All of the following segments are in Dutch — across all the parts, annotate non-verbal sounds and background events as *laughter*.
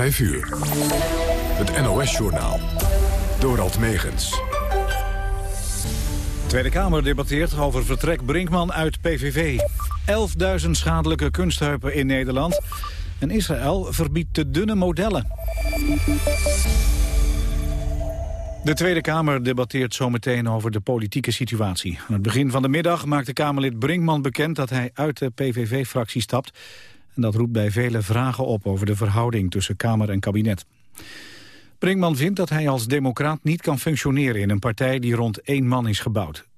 5 uur. Het NOS-journaal. Dorald Megens. Tweede Kamer debatteert over vertrek Brinkman uit PVV. 11.000 schadelijke kunstheupen in Nederland. En Israël verbiedt te dunne modellen. De Tweede Kamer debatteert zometeen over de politieke situatie. Aan het begin van de middag maakte Kamerlid Brinkman bekend dat hij uit de PVV-fractie stapt. Dat roept bij vele vragen op over de verhouding tussen Kamer en kabinet. Brinkman vindt dat hij als democraat niet kan functioneren in een partij die rond één man is gebouwd.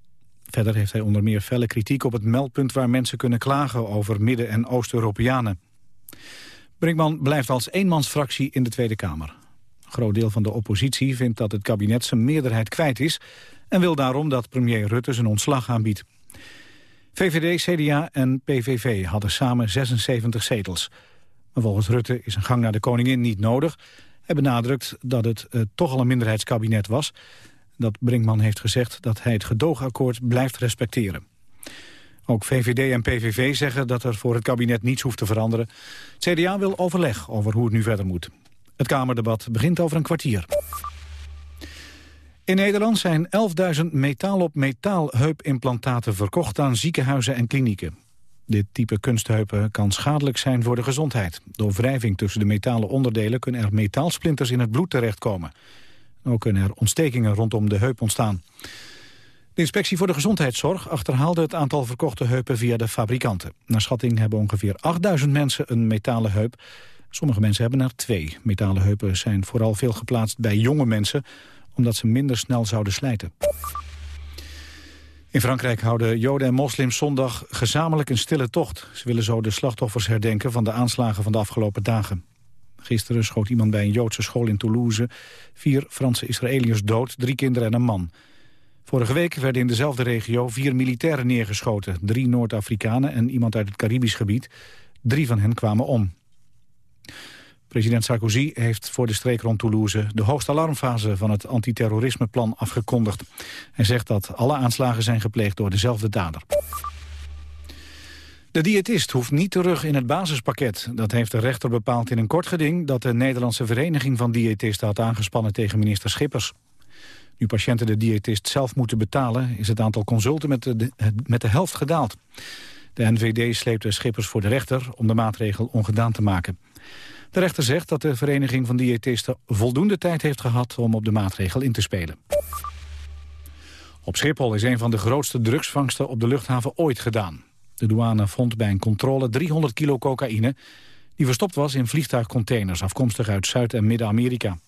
Verder heeft hij onder meer felle kritiek op het meldpunt waar mensen kunnen klagen over Midden- en Oost-Europeanen. Brinkman blijft als eenmansfractie in de Tweede Kamer. Een groot deel van de oppositie vindt dat het kabinet zijn meerderheid kwijt is... en wil daarom dat premier Rutte zijn ontslag aanbiedt. VVD, CDA en PVV hadden samen 76 zetels. Maar volgens Rutte is een gang naar de koningin niet nodig. Hij benadrukt dat het uh, toch al een minderheidskabinet was. Dat Brinkman heeft gezegd dat hij het gedoogakkoord blijft respecteren. Ook VVD en PVV zeggen dat er voor het kabinet niets hoeft te veranderen. CDA wil overleg over hoe het nu verder moet. Het Kamerdebat begint over een kwartier. In Nederland zijn 11.000 metaal-op-metaal heupimplantaten verkocht aan ziekenhuizen en klinieken. Dit type kunstheupen kan schadelijk zijn voor de gezondheid. Door wrijving tussen de metalen onderdelen kunnen er metaalsplinters in het bloed terechtkomen. Ook kunnen er ontstekingen rondom de heup ontstaan. De inspectie voor de gezondheidszorg achterhaalde het aantal verkochte heupen via de fabrikanten. Naar schatting hebben ongeveer 8000 mensen een metalen heup. Sommige mensen hebben er twee. Metalen heupen zijn vooral veel geplaatst bij jonge mensen omdat ze minder snel zouden slijten. In Frankrijk houden Joden en moslims zondag gezamenlijk een stille tocht. Ze willen zo de slachtoffers herdenken van de aanslagen van de afgelopen dagen. Gisteren schoot iemand bij een Joodse school in Toulouse. Vier Franse Israëliërs dood, drie kinderen en een man. Vorige week werden in dezelfde regio vier militairen neergeschoten. Drie Noord-Afrikanen en iemand uit het Caribisch gebied. Drie van hen kwamen om. President Sarkozy heeft voor de streek rond Toulouse de hoogste alarmfase van het antiterrorismeplan afgekondigd. Hij zegt dat alle aanslagen zijn gepleegd door dezelfde dader. De diëtist hoeft niet terug in het basispakket. Dat heeft de rechter bepaald in een kort geding... dat de Nederlandse Vereniging van Diëtisten had aangespannen tegen minister Schippers. Nu patiënten de diëtist zelf moeten betalen... is het aantal consulten met de, met de helft gedaald. De NVD sleepte Schippers voor de rechter om de maatregel ongedaan te maken. De rechter zegt dat de Vereniging van Diëtisten voldoende tijd heeft gehad om op de maatregel in te spelen. Op Schiphol is een van de grootste drugsvangsten op de luchthaven ooit gedaan. De douane vond bij een controle 300 kilo cocaïne... die verstopt was in vliegtuigcontainers afkomstig uit Zuid- en Midden-Amerika.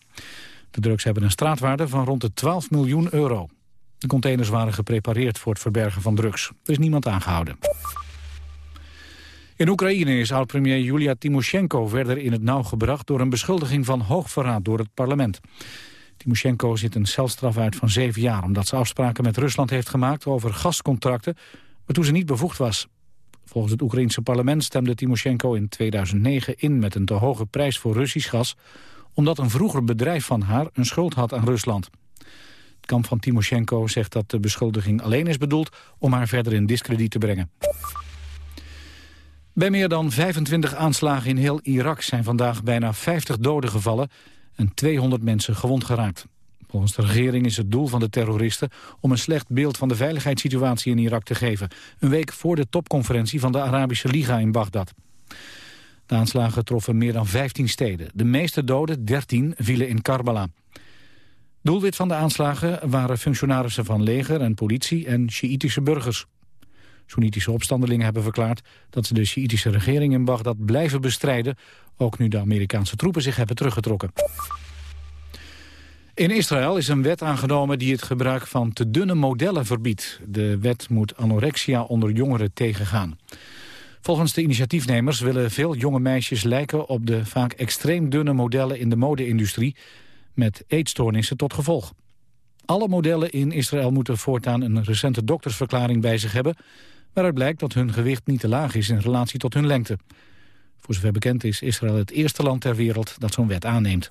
De drugs hebben een straatwaarde van rond de 12 miljoen euro. De containers waren geprepareerd voor het verbergen van drugs. Er is niemand aangehouden. In Oekraïne is oud-premier Julia Timoshenko verder in het nauw gebracht... door een beschuldiging van hoogverraad door het parlement. Timoshenko zit een celstraf uit van zeven jaar... omdat ze afspraken met Rusland heeft gemaakt over gascontracten... waartoe ze niet bevoegd was. Volgens het Oekraïense parlement stemde Timoshenko in 2009 in... met een te hoge prijs voor Russisch gas... omdat een vroeger bedrijf van haar een schuld had aan Rusland. Het kamp van Timoshenko zegt dat de beschuldiging alleen is bedoeld... om haar verder in discrediet te brengen. Bij meer dan 25 aanslagen in heel Irak zijn vandaag bijna 50 doden gevallen en 200 mensen gewond geraakt. Volgens de regering is het doel van de terroristen om een slecht beeld van de veiligheidssituatie in Irak te geven. Een week voor de topconferentie van de Arabische Liga in Bagdad. De aanslagen troffen meer dan 15 steden. De meeste doden, 13, vielen in Karbala. Doelwit van de aanslagen waren functionarissen van leger en politie en Sjiïtische burgers. Soenitische opstandelingen hebben verklaard dat ze de Sjiitische regering in Bagdad blijven bestrijden, ook nu de Amerikaanse troepen zich hebben teruggetrokken. In Israël is een wet aangenomen die het gebruik van te dunne modellen verbiedt. De wet moet anorexia onder jongeren tegengaan. Volgens de initiatiefnemers willen veel jonge meisjes lijken op de vaak extreem dunne modellen in de mode-industrie, met eetstoornissen tot gevolg. Alle modellen in Israël moeten voortaan een recente doktersverklaring bij zich hebben waaruit blijkt dat hun gewicht niet te laag is in relatie tot hun lengte. Voor zover bekend is Israël het eerste land ter wereld dat zo'n wet aanneemt.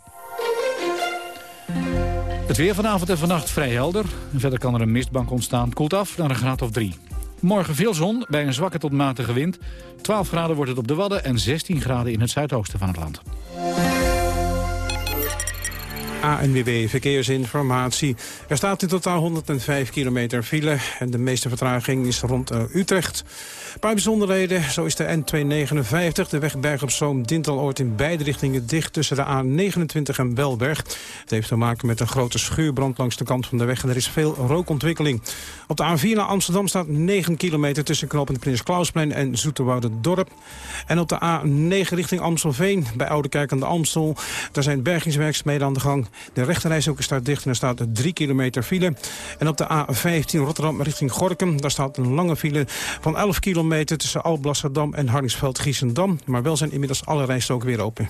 Het weer vanavond en vannacht vrij helder. Verder kan er een mistbank ontstaan. Koelt af naar een graad of drie. Morgen veel zon bij een zwakke tot matige wind. 12 graden wordt het op de Wadden en 16 graden in het zuidoosten van het land. ANWB Verkeersinformatie. Er staat in totaal 105 kilometer file en de meeste vertraging is rond uh, Utrecht. Een paar bijzonderheden, zo is de N259, de weg Berg op Zoom, Dintaloord in beide richtingen dicht tussen de A29 en Belberg. Het heeft te maken met een grote schuurbrand langs de kant van de weg en er is veel rookontwikkeling. Op de A4 naar Amsterdam staat 9 kilometer tussen knooppunt Prins Klausplein en Dorp. En op de A9 richting Amstelveen bij Oudekerk aan de Amstel, daar zijn bergingswerkzaamheden aan de gang. De rechterreis ook staat dicht en er staat 3 kilometer file. En op de A15 Rotterdam richting Gorkum, daar staat een lange file van 11 kilometer tussen Alblasserdam en Hardingsveld-Giessendam. Maar wel zijn inmiddels alle rijstroken weer open.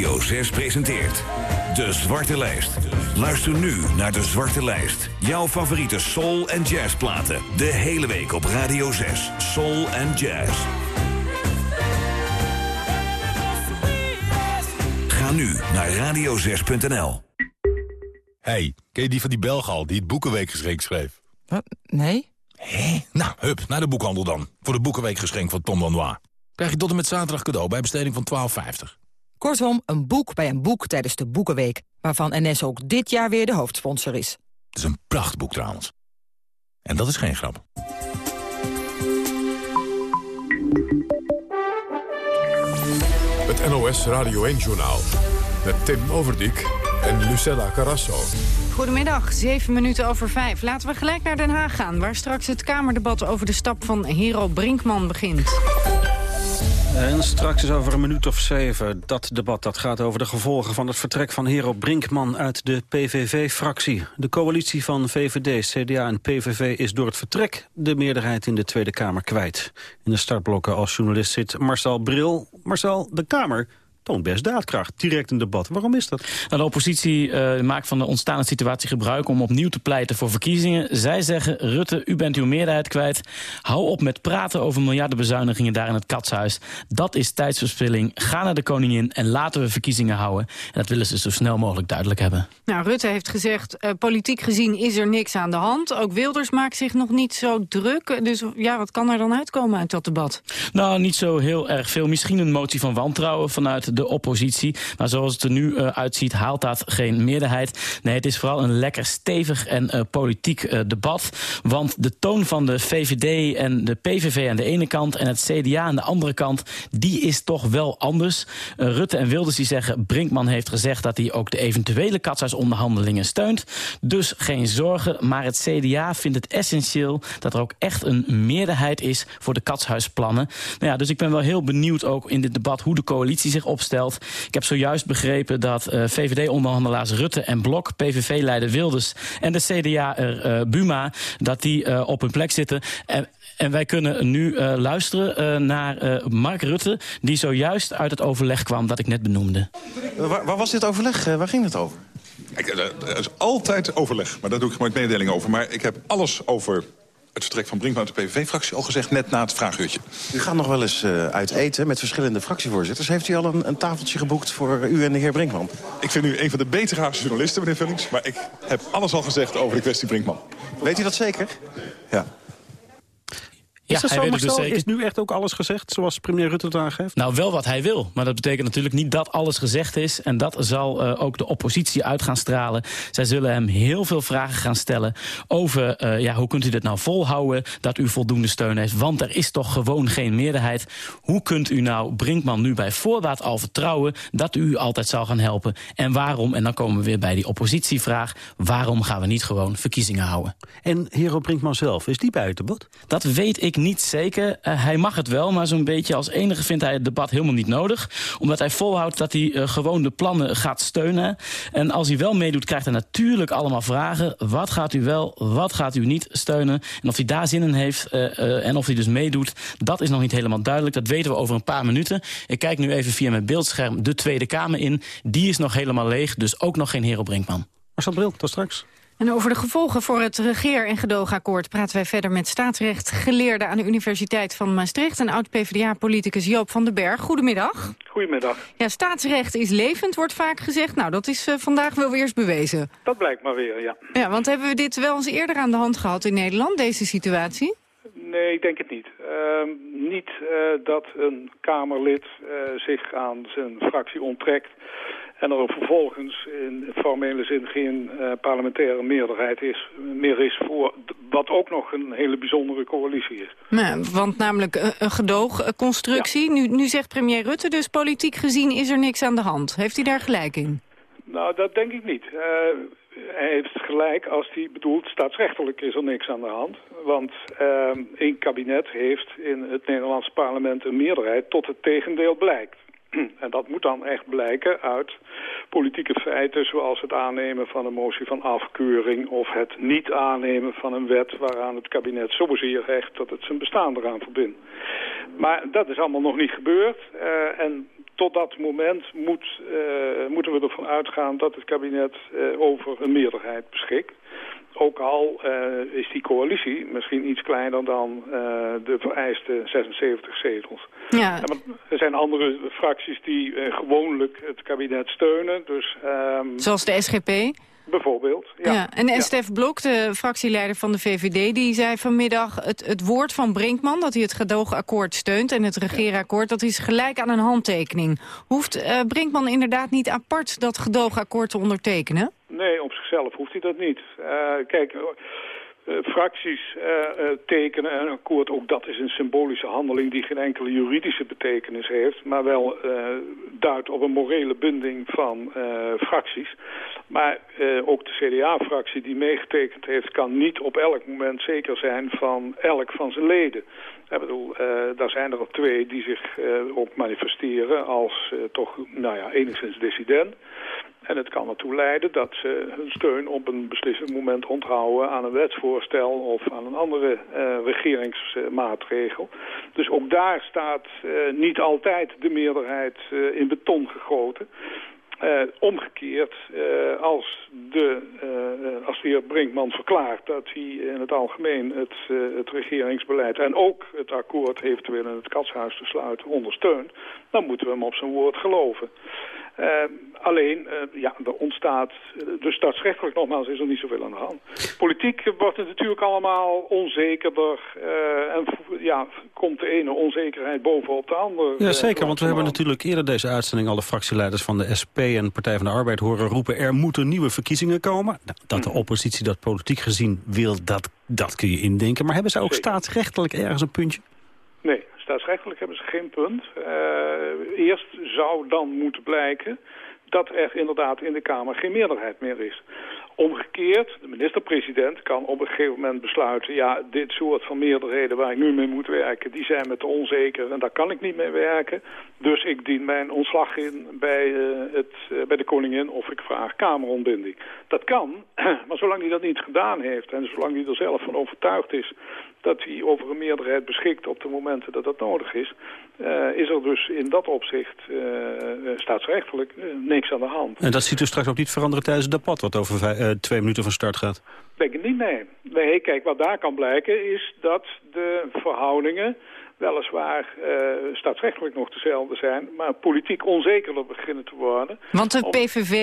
Radio 6 presenteert De Zwarte Lijst. Luister nu naar De Zwarte Lijst. Jouw favoriete soul- en jazzplaten. De hele week op Radio 6. Soul en jazz. Ga nu naar radio6.nl. Hey, ken je die van die Belgal die het Boekenweekgeschenk schreef? Wat? Nee? Hé? Nou, hup, naar de boekhandel dan. Voor de Boekenweekgeschenk van Tom Lanois. Krijg je tot en met zaterdag cadeau bij besteding van 12,50. Kortom, een boek bij een boek tijdens de Boekenweek... waarvan NS ook dit jaar weer de hoofdsponsor is. Het is een prachtboek trouwens. En dat is geen grap. Het NOS Radio 1-journaal. Met Tim Overdijk en Lucella Carrasso. Goedemiddag, zeven minuten over vijf. Laten we gelijk naar Den Haag gaan... waar straks het Kamerdebat over de stap van Hero Brinkman begint. En straks is over een minuut of zeven dat debat. Dat gaat over de gevolgen van het vertrek van Hero Brinkman uit de PVV-fractie. De coalitie van VVD, CDA en PVV is door het vertrek de meerderheid in de Tweede Kamer kwijt. In de startblokken als journalist zit Marcel Bril. Marcel, de Kamer toont best daadkracht. Direct een debat. Waarom is dat? Nou, de oppositie uh, maakt van de ontstaande situatie gebruik om opnieuw te pleiten voor verkiezingen. Zij zeggen, Rutte, u bent uw meerderheid kwijt. Hou op met praten over miljardenbezuinigingen daar in het katshuis. Dat is tijdsverspilling. Ga naar de koningin en laten we verkiezingen houden. En dat willen ze zo snel mogelijk duidelijk hebben. Nou, Rutte heeft gezegd, uh, politiek gezien is er niks aan de hand. Ook Wilders maakt zich nog niet zo druk. Dus ja, wat kan er dan uitkomen uit dat debat? Nou, niet zo heel erg veel. Misschien een motie van wantrouwen vanuit de oppositie. Maar zoals het er nu uh, uitziet, haalt dat geen meerderheid. Nee, het is vooral een lekker stevig en uh, politiek uh, debat. Want de toon van de VVD en de PVV aan de ene kant... en het CDA aan de andere kant, die is toch wel anders. Rutte en Wilders die zeggen... Brinkman heeft gezegd dat hij ook de eventuele katshuisonderhandelingen steunt. Dus geen zorgen, maar het CDA vindt het essentieel... dat er ook echt een meerderheid is voor de katshuisplannen. Nou ja, dus ik ben wel heel benieuwd ook in dit debat... hoe de coalitie zich opstelt. Ik heb zojuist begrepen dat uh, VVD-onderhandelaars Rutte en Blok... PVV-leider Wilders en de CDA-er uh, Buma... dat die uh, op hun plek zitten... En, en wij kunnen nu uh, luisteren uh, naar uh, Mark Rutte... die zojuist uit het overleg kwam dat ik net benoemde. Waar, waar was dit overleg? waar ging het over? Kijk, er is altijd overleg, maar daar doe ik nooit mededeling over. Maar ik heb alles over het vertrek van Brinkman uit de PVV-fractie al gezegd... net na het vraaguurtje. U gaat nog wel eens uh, uit eten met verschillende fractievoorzitters. Heeft u al een, een, tafeltje geboekt voor u en de heer Brinkman? Ik vind u een van de betere journalisten, meneer Vullings. Maar ik heb alles al gezegd over de kwestie Brinkman. Weet u dat zeker? Ja. Is dat zo, Marcel? Dus is nu echt ook alles gezegd, zoals premier Rutte het aangeeft? Nou, wel wat hij wil. Maar dat betekent natuurlijk niet dat alles gezegd is. En dat zal uh, ook de oppositie uit gaan stralen. Zij zullen hem heel veel vragen gaan stellen over... Uh, ja, hoe kunt u dit nou volhouden dat u voldoende steun heeft? Want er is toch gewoon geen meerderheid. Hoe kunt u nou Brinkman nu bij voorbaat al vertrouwen... dat u altijd zal gaan helpen? En waarom, en dan komen we weer bij die oppositievraag... waarom gaan we niet gewoon verkiezingen houden? En Hero Brinkman zelf, is die debat? Dat weet ik niet zeker. Eh, hij mag het wel, maar zo'n beetje als enige vindt hij het debat helemaal niet nodig. Omdat hij volhoudt dat hij uh, gewoon de plannen gaat steunen. En als hij wel meedoet, krijgt hij natuurlijk allemaal vragen. Wat gaat u wel, wat gaat u niet steunen? En of hij daar zin in heeft uh, en of hij dus meedoet, dat is nog niet helemaal duidelijk. Dat weten we over een paar minuten. Ik kijk nu even via mijn beeldscherm de Tweede Kamer in. Die is nog helemaal leeg, dus ook nog geen Hero Brinkman. Marcel Bril, tot straks. En over de gevolgen voor het regeer- en gedoogakkoord praten wij verder met staatsrechtgeleerde aan de Universiteit van Maastricht en oud-PVDA-politicus Joop van den Berg. Goedemiddag. Goedemiddag. Ja, staatsrecht is levend, wordt vaak gezegd. Nou, dat is uh, vandaag wel weer eens bewezen. Dat blijkt maar weer, ja. Ja, want hebben we dit wel eens eerder aan de hand gehad in Nederland, deze situatie? Nee, ik denk het niet. Uh, niet uh, dat een Kamerlid uh, zich aan zijn fractie onttrekt en er vervolgens in formele zin geen uh, parlementaire meerderheid is, meer is voor wat ook nog een hele bijzondere coalitie is. Nou, want namelijk een, een gedoogconstructie. Ja. Nu, nu zegt premier Rutte dus politiek gezien is er niks aan de hand. Heeft hij daar gelijk in? Nou, dat denk ik niet. Uh, hij heeft gelijk als hij bedoelt staatsrechtelijk is er niks aan de hand. Want uh, één kabinet heeft in het Nederlandse parlement een meerderheid tot het tegendeel blijkt. En dat moet dan echt blijken uit politieke feiten zoals het aannemen van een motie van afkeuring of het niet aannemen van een wet waaraan het kabinet zozeer hecht dat het zijn bestaan eraan verbindt. Maar dat is allemaal nog niet gebeurd uh, en tot dat moment moet, uh, moeten we ervan uitgaan dat het kabinet uh, over een meerderheid beschikt. Ook al uh, is die coalitie misschien iets kleiner dan uh, de vereiste 76 zetels. Ja. ja er zijn andere fracties die uh, gewoonlijk het kabinet steunen. Dus, um, Zoals de SGP? Bijvoorbeeld, ja. ja. En ja. Stef Blok, de fractieleider van de VVD, die zei vanmiddag... Het, het woord van Brinkman, dat hij het gedoogakkoord steunt... en het regeerakkoord, dat is gelijk aan een handtekening. Hoeft uh, Brinkman inderdaad niet apart dat gedoogakkoord te ondertekenen? Nee, op zichzelf hoeft hij dat niet. Uh, kijk, fracties uh, tekenen een akkoord, ook dat is een symbolische handeling die geen enkele juridische betekenis heeft, maar wel duidt op een morele binding van fracties. Maar ook de CDA-fractie die meegetekend heeft, kan niet op elk moment zeker zijn van elk van zijn leden. Ik bedoel, daar zijn er twee die zich ook manifesteren als toch, nou ja, enigszins dissident. En het kan ertoe leiden dat ze hun steun op een beslissend moment onthouden aan een wetsvoorstel of aan een andere regeringsmaatregel. Dus ook daar staat niet altijd de meerderheid in beton gegoten. Uh, omgekeerd, uh, als, de, uh, als de heer Brinkman verklaart dat hij in het algemeen het, het regeringsbeleid en ook het akkoord eventueel in het katshuis te sluiten ondersteunt, dan moeten we hem op zijn woord geloven. Alleen, ja, er ontstaat, dus staatsrechtelijk nogmaals is er niet zoveel aan de hand. Politiek wordt het natuurlijk allemaal onzekerder en ja, komt de ene onzekerheid bovenop de andere. Ja, zeker, want we hebben natuurlijk eerder deze uitzending alle fractieleiders van de SP en Partij van de Arbeid horen roepen... er moeten nieuwe verkiezingen komen. Dat de oppositie dat politiek gezien wil, dat, dat kun je indenken. Maar hebben ze ook Zeker. staatsrechtelijk ergens een puntje? Nee, staatsrechtelijk hebben ze geen punt. Uh, eerst zou dan moeten blijken dat er inderdaad in de Kamer geen meerderheid meer is. Omgekeerd, de minister-president kan op een gegeven moment besluiten... ja, dit soort van meerderheden waar ik nu mee moet werken... die zijn me te onzeker en daar kan ik niet mee werken. Dus ik dien mijn ontslag in bij, uh, het, uh, bij de koningin of ik vraag kamerontbinding. Dat kan, *clears throat* maar zolang hij dat niet gedaan heeft... en zolang hij er zelf van overtuigd is dat hij over een meerderheid beschikt op de momenten dat dat nodig is... Uh, is er dus in dat opzicht uh, staatsrechtelijk uh, niks aan de hand. En dat ziet u straks ook niet veranderen tijdens het debat... wat over vijf, twee minuten van start gaat? Denk ik niet, nee. Nee, kijk, wat daar kan blijken is dat de verhoudingen weliswaar uh, staatsrechtelijk nog dezelfde zijn... maar politiek onzekerder beginnen te worden. Want de PVV,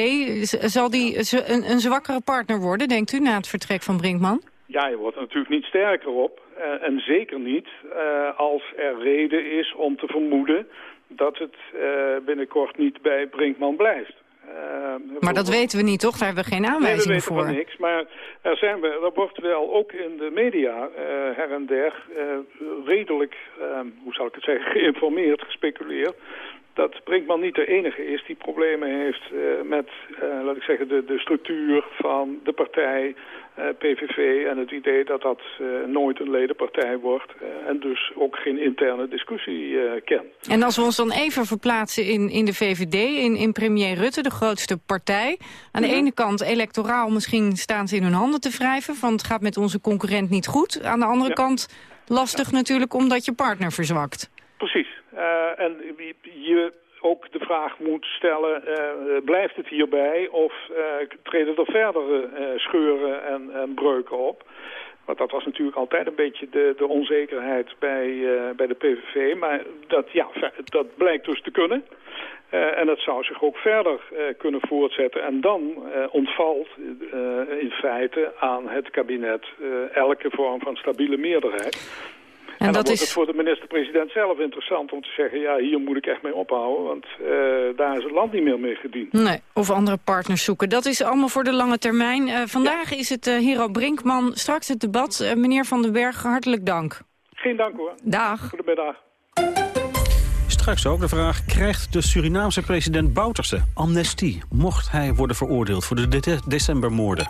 zal die een, een zwakkere partner worden, denkt u, na het vertrek van Brinkman? Ja, je wordt er natuurlijk niet sterker op. Uh, en zeker niet uh, als er reden is om te vermoeden dat het uh, binnenkort niet bij Brinkman blijft. maar dat weten we niet, toch? Daar hebben we geen aanwijzingen nee, we weten voor. Van niks, maar er, zijn we, er wordt wel ook in de media her en der redelijk, hoe zal ik het zeggen, *laughs* geïnformeerd, gespeculeerd dat Brinkman niet de enige is die problemen heeft uh, met, uh, laat ik zeggen, de, de structuur van de partij uh, PVV en het idee dat dat nooit een ledenpartij wordt en dus ook geen interne discussie kent. En als we ons dan even verplaatsen in, in de VVD, in, in premier Rutte, de grootste partij. Aan de mhm. ene kant electoraal misschien staan ze in hun handen te wrijven, van het gaat met onze concurrent niet goed. Aan de andere kant lastig natuurlijk omdat je partner verzwakt. Precies. Uh, en je ook de vraag moet stellen, uh, blijft het hierbij of treden er verdere scheuren en, en, breuken op? Want dat was natuurlijk altijd een beetje de, de onzekerheid bij, bij de PVV. Maar dat, ja, dat blijkt dus te kunnen. en dat zou zich ook verder kunnen voortzetten. En dan ontvalt in feite aan het kabinet elke vorm van stabiele meerderheid. En, dan dat wordt is... het voor de minister-president zelf interessant om te zeggen... ja, hier moet ik echt mee ophouden, want uh, daar is het land niet meer mee gediend. Nee, of andere partners zoeken. Dat is allemaal voor de lange termijn. Uh, vandaag is het uh, Hero Brinkman, straks het debat. meneer Van den Berg, hartelijk dank. Geen dank hoor. Dag. Goedemiddag. Straks ook de vraag, krijgt de Surinaamse president Bouterse amnestie... mocht hij worden veroordeeld voor de de decembermoorden?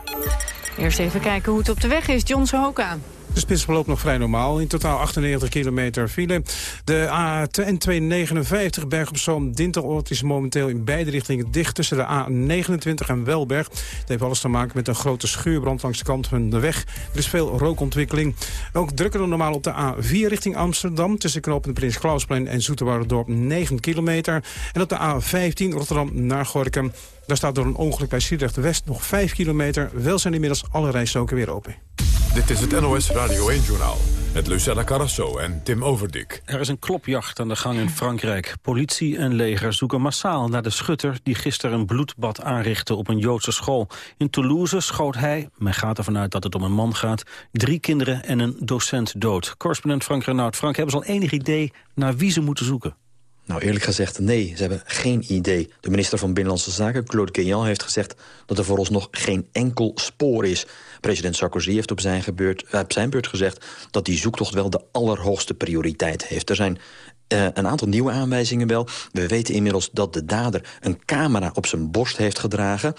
Eerst even kijken hoe het op de weg is. John Sohoka. De spits verloopt nog vrij normaal. In totaal 98 kilometer file. De A259 Berg op Zoom Dinteloord is momenteel in beide richtingen dicht... tussen de A29 en Welberg. Het heeft alles te maken met een grote schuurbrand langs de kant van de weg. Er is veel rookontwikkeling. Ook drukker dan normaal op de A4 richting Amsterdam... tussen knooppunt Prins Klausplein en Zoeterwouderdorp 9 kilometer. En op de A15 Rotterdam naar Gorkum... Daar staat door een ongeluk bij Sliedrecht-West nog 5 kilometer. Wel zijn inmiddels alle rijstroken weer open. Dit is het NOS Radio 1-journaal met Lucella Carrasso en Tim Overdik. Er is een klopjacht aan de gang in Frankrijk. Politie en leger zoeken massaal naar de schutter... die gisteren een bloedbad aanrichtte op een Joodse school. In Toulouse schoot hij, men gaat ervan uit dat het om een man gaat... drie kinderen en een docent dood. Correspondent Frank Renaud. Frank, hebben ze al enig idee naar wie ze moeten zoeken? Nou, eerlijk gezegd, nee. Ze hebben geen idee. De minister van Binnenlandse Zaken, Claude Guéant, heeft gezegd... dat er vooralsnog geen enkel spoor is. President Sarkozy heeft op zijn, gebeurd, eh, op zijn beurt gezegd... dat die zoektocht wel de allerhoogste prioriteit heeft. Er zijn uh, een aantal nieuwe aanwijzingen wel. We weten inmiddels dat de dader een camera op zijn borst heeft gedragen...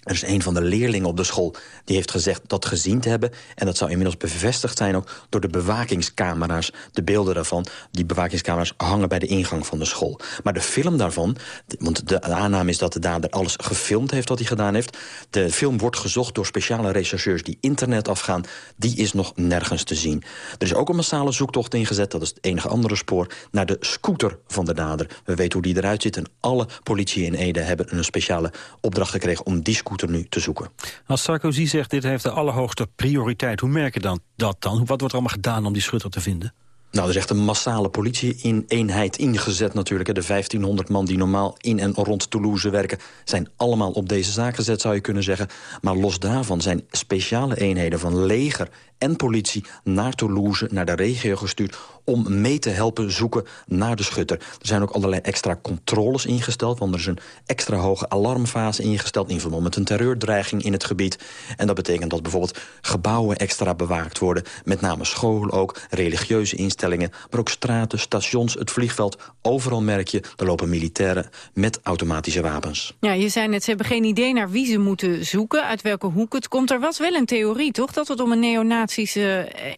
Er is een van de leerlingen op de school die heeft gezegd dat gezien te hebben. En dat zou inmiddels bevestigd zijn ook door de bewakingscamera's. De beelden daarvan, die bewakingscamera's hangen bij de ingang van de school. Maar de film daarvan, want de aanname is dat de dader alles gefilmd heeft wat hij gedaan heeft. De film wordt gezocht door speciale rechercheurs die internet afgaan. Die is nog nergens te zien. Er is ook een massale zoektocht ingezet, dat is het enige andere spoor, naar de scooter van de dader. We weten hoe die eruit ziet en alle politie in Ede hebben een speciale opdracht gekregen om die scooter scooter nu te zoeken. Als Sarkozy zegt dit heeft de allerhoogste prioriteit, hoe merk je dan dat dan? Wat wordt er allemaal gedaan om die schutter te vinden? Nou, er is echt een massale politie-eenheid ingezet natuurlijk. De 1500 man die normaal in en rond Toulouse werken... zijn allemaal op deze zaak gezet, zou je kunnen zeggen. Maar los daarvan zijn speciale eenheden van leger en politie naar Toulouse, naar de regio gestuurd... om mee te helpen zoeken naar de schutter. Er zijn ook allerlei extra controles ingesteld... want er is een extra hoge alarmfase ingesteld... in verband met een terreurdreiging in het gebied. En dat betekent dat bijvoorbeeld gebouwen extra bewaakt worden... met name scholen ook, religieuze instellingen... maar ook straten, stations, het vliegveld. Overal merk je, er lopen militairen met automatische wapens. Ja, je zei net, ze hebben geen idee naar wie ze moeten zoeken... uit welke hoek het komt. Er was wel een theorie, toch? Dat het om een neonazi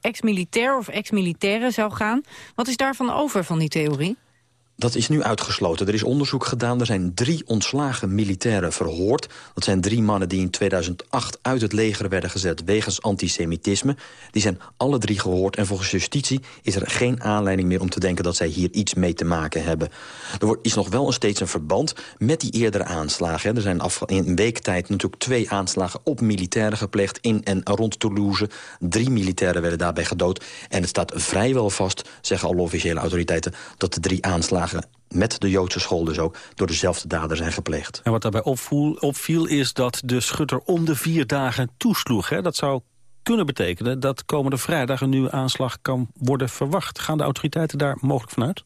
ex-militair of ex-militaire zou gaan. Wat is daarvan over, van die theorie? Dat is nu uitgesloten. Er is onderzoek gedaan. Er zijn drie ontslagen militairen verhoord. Dat zijn drie mannen die in 2008 uit het leger werden gezet... wegens antisemitisme. Die zijn alle drie gehoord. En volgens justitie is er geen aanleiding meer om te denken... dat zij hier iets mee te maken hebben. Er is nog wel steeds een verband met die eerdere aanslagen. Er zijn in een week tijd natuurlijk twee aanslagen op militairen gepleegd... in en rond Toulouse. Drie militairen werden daarbij gedood. En het staat vrijwel vast, zeggen alle officiële autoriteiten... dat de drie aanslagen met de Joodse school dus ook, door dezelfde dader zijn gepleegd. En wat daarbij opviel, opviel is dat de schutter om de vier dagen toesloeg. Hè? Dat zou kunnen betekenen dat komende vrijdag een nieuwe aanslag kan worden verwacht. Gaan de autoriteiten daar mogelijk vanuit?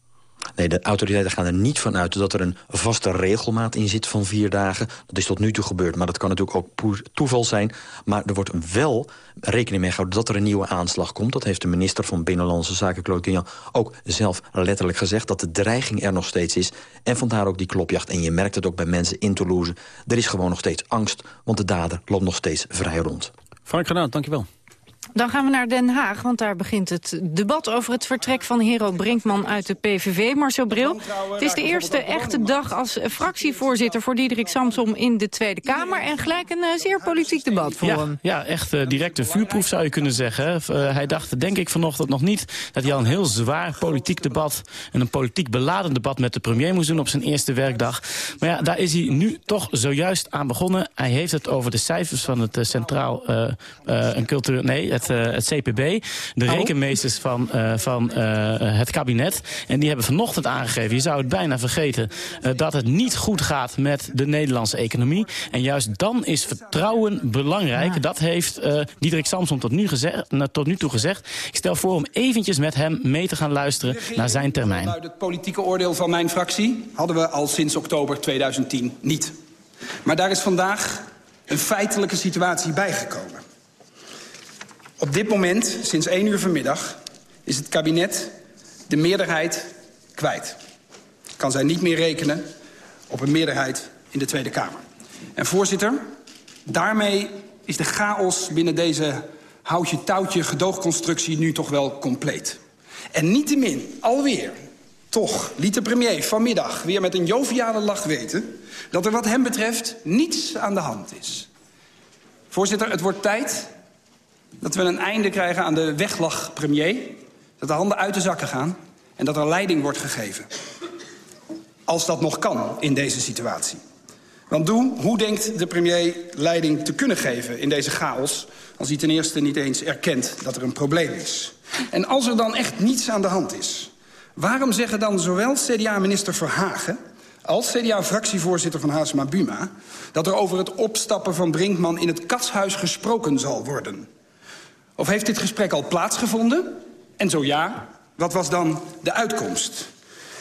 Nee, de autoriteiten gaan er niet van uit dat er een vaste regelmaat in zit van vier dagen. Dat is tot nu toe gebeurd, maar dat kan natuurlijk ook toeval zijn. Maar er wordt wel rekening mee gehouden dat er een nieuwe aanslag komt. Dat heeft de minister van Binnenlandse Zaken, Claude Guignan, ook zelf letterlijk gezegd. Dat de dreiging er nog steeds is. En vandaar ook die klopjacht. En je merkt het ook bij mensen in Toulouse. Er is gewoon nog steeds angst, want de dader loopt nog steeds vrij rond. Frank Gedaan, dankjewel. Dan gaan we naar Den Haag, want daar begint het debat over het vertrek van Hero Brinkman uit de PVV. Marcel Bril, het is de eerste echte dag als fractievoorzitter voor Diederik Samsom in de Tweede Kamer. En gelijk een uh, zeer politiek debat voor ja, hem. Ja, echt uh, directe vuurproef zou je kunnen zeggen. Uh, hij dacht denk ik vanochtend nog niet dat hij al een heel zwaar politiek debat en een politiek beladen debat met de premier moest doen op zijn eerste werkdag. Maar ja, daar is hij nu toch zojuist aan begonnen. Hij heeft het over de cijfers van het Centraal en Cultuur... Nee, het, uh, het CPB, de oh. rekenmeesters van, uh, van uh, het kabinet. En die hebben vanochtend aangegeven, je zou het bijna vergeten... dat het niet goed gaat met de Nederlandse economie. En juist dan is vertrouwen belangrijk. Ja. Dat heeft Diederik Samson tot nu, gezegd, tot nu toe gezegd. Ik stel voor om eventjes met hem mee te gaan luisteren naar zijn termijn. Uit het politieke oordeel van mijn fractie hadden we al sinds oktober 2010 niet. Maar daar is vandaag een feitelijke situatie bijgekomen. Op dit moment, sinds 1 uur vanmiddag, is het kabinet de meerderheid kwijt. Kan zij niet meer rekenen op een meerderheid in de Tweede Kamer. En voorzitter, daarmee is de chaos binnen deze houtje-touwtje gedoogconstructie nu toch wel compleet. En niettemin, alweer, toch liet de premier vanmiddag weer met een joviale lach weten... dat er wat hem betreft niets aan de hand is. Voorzitter, het wordt tijd dat we een einde krijgen aan de weglach premier. Dat de handen uit de zakken gaan en dat er leiding wordt gegeven. Als dat nog kan in deze situatie. Want hoe denkt de premier leiding te kunnen geven in deze chaos... als hij ten eerste niet eens erkent dat er een probleem is? En als er dan echt niets aan de hand is... waarom zeggen dan zowel CDA-minister Verhagen... als CDA-fractievoorzitter van Haasma Buma... dat er over het opstappen van Brinkman in het katshuis gesproken zal worden... Of heeft dit gesprek al plaatsgevonden? En zo ja, wat was dan de uitkomst?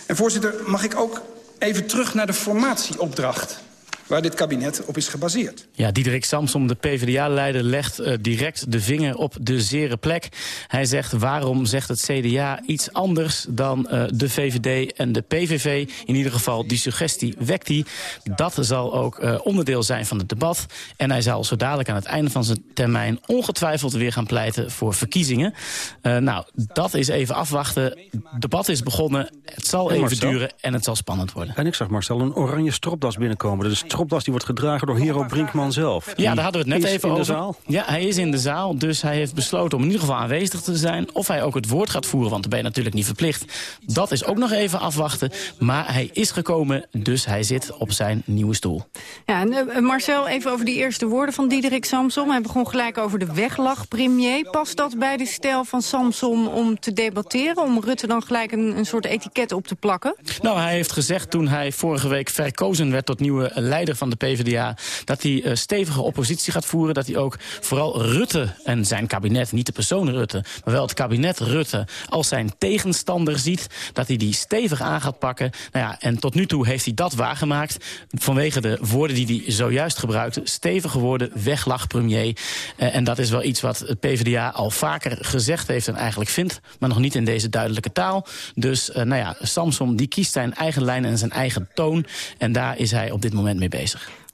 En voorzitter, mag ik ook even terug naar de formatieopdracht waar dit kabinet op is gebaseerd. Ja, Diederik Samsom, de PvdA-leider, legt uh, direct de vinger op de zere plek. Hij zegt, waarom zegt het CDA iets anders dan uh, de VVD en de PVV? In ieder geval, die suggestie wekt hij. Dat zal ook uh, onderdeel zijn van het debat. En hij zal zo dadelijk aan het einde van zijn termijn... ongetwijfeld weer gaan pleiten voor verkiezingen. nou, dat is even afwachten. Het debat is begonnen, het zal even duren en het zal spannend worden. En ik zag Marcel een oranje stropdas binnenkomen. Dus stropdas die wordt gedragen door Hero Brinkman zelf. Ja, daar hadden we het net even in over. de zaal? Ja, hij is in de zaal, dus hij heeft besloten om in ieder geval aanwezig te zijn. Of hij ook het woord gaat voeren, want dan ben je natuurlijk niet verplicht. Dat is ook nog even afwachten. Maar hij is gekomen, dus hij zit op zijn nieuwe stoel. Ja, en uh, Marcel, even over die eerste woorden van Diederik Samsom. Hij begon gelijk over de weglach premier. Past dat bij de stijl van Samsom om te debatteren? Om Rutte dan gelijk een, een soort etiket op te plakken? Nou, hij heeft gezegd toen hij vorige week verkozen werd tot nieuwe leider van de PvdA... dat hij uh, stevige oppositie gaat voeren. Dat hij ook vooral Rutte en zijn kabinet, niet de persoon Rutte... maar wel het kabinet Rutte als zijn tegenstander ziet. Dat hij die stevig aan gaat pakken. Nou ja, en tot nu toe heeft hij dat waargemaakt. Vanwege de woorden die hij zojuist gebruikte. Stevige woorden, weglag premier. Uh, en dat is wel iets wat het PvdA al vaker gezegd heeft en eigenlijk vindt. Maar nog niet in deze duidelijke taal. Dus uh, nou ja, Samson die kiest zijn eigen lijn en zijn eigen toon. En daar is hij op dit moment mee bezig.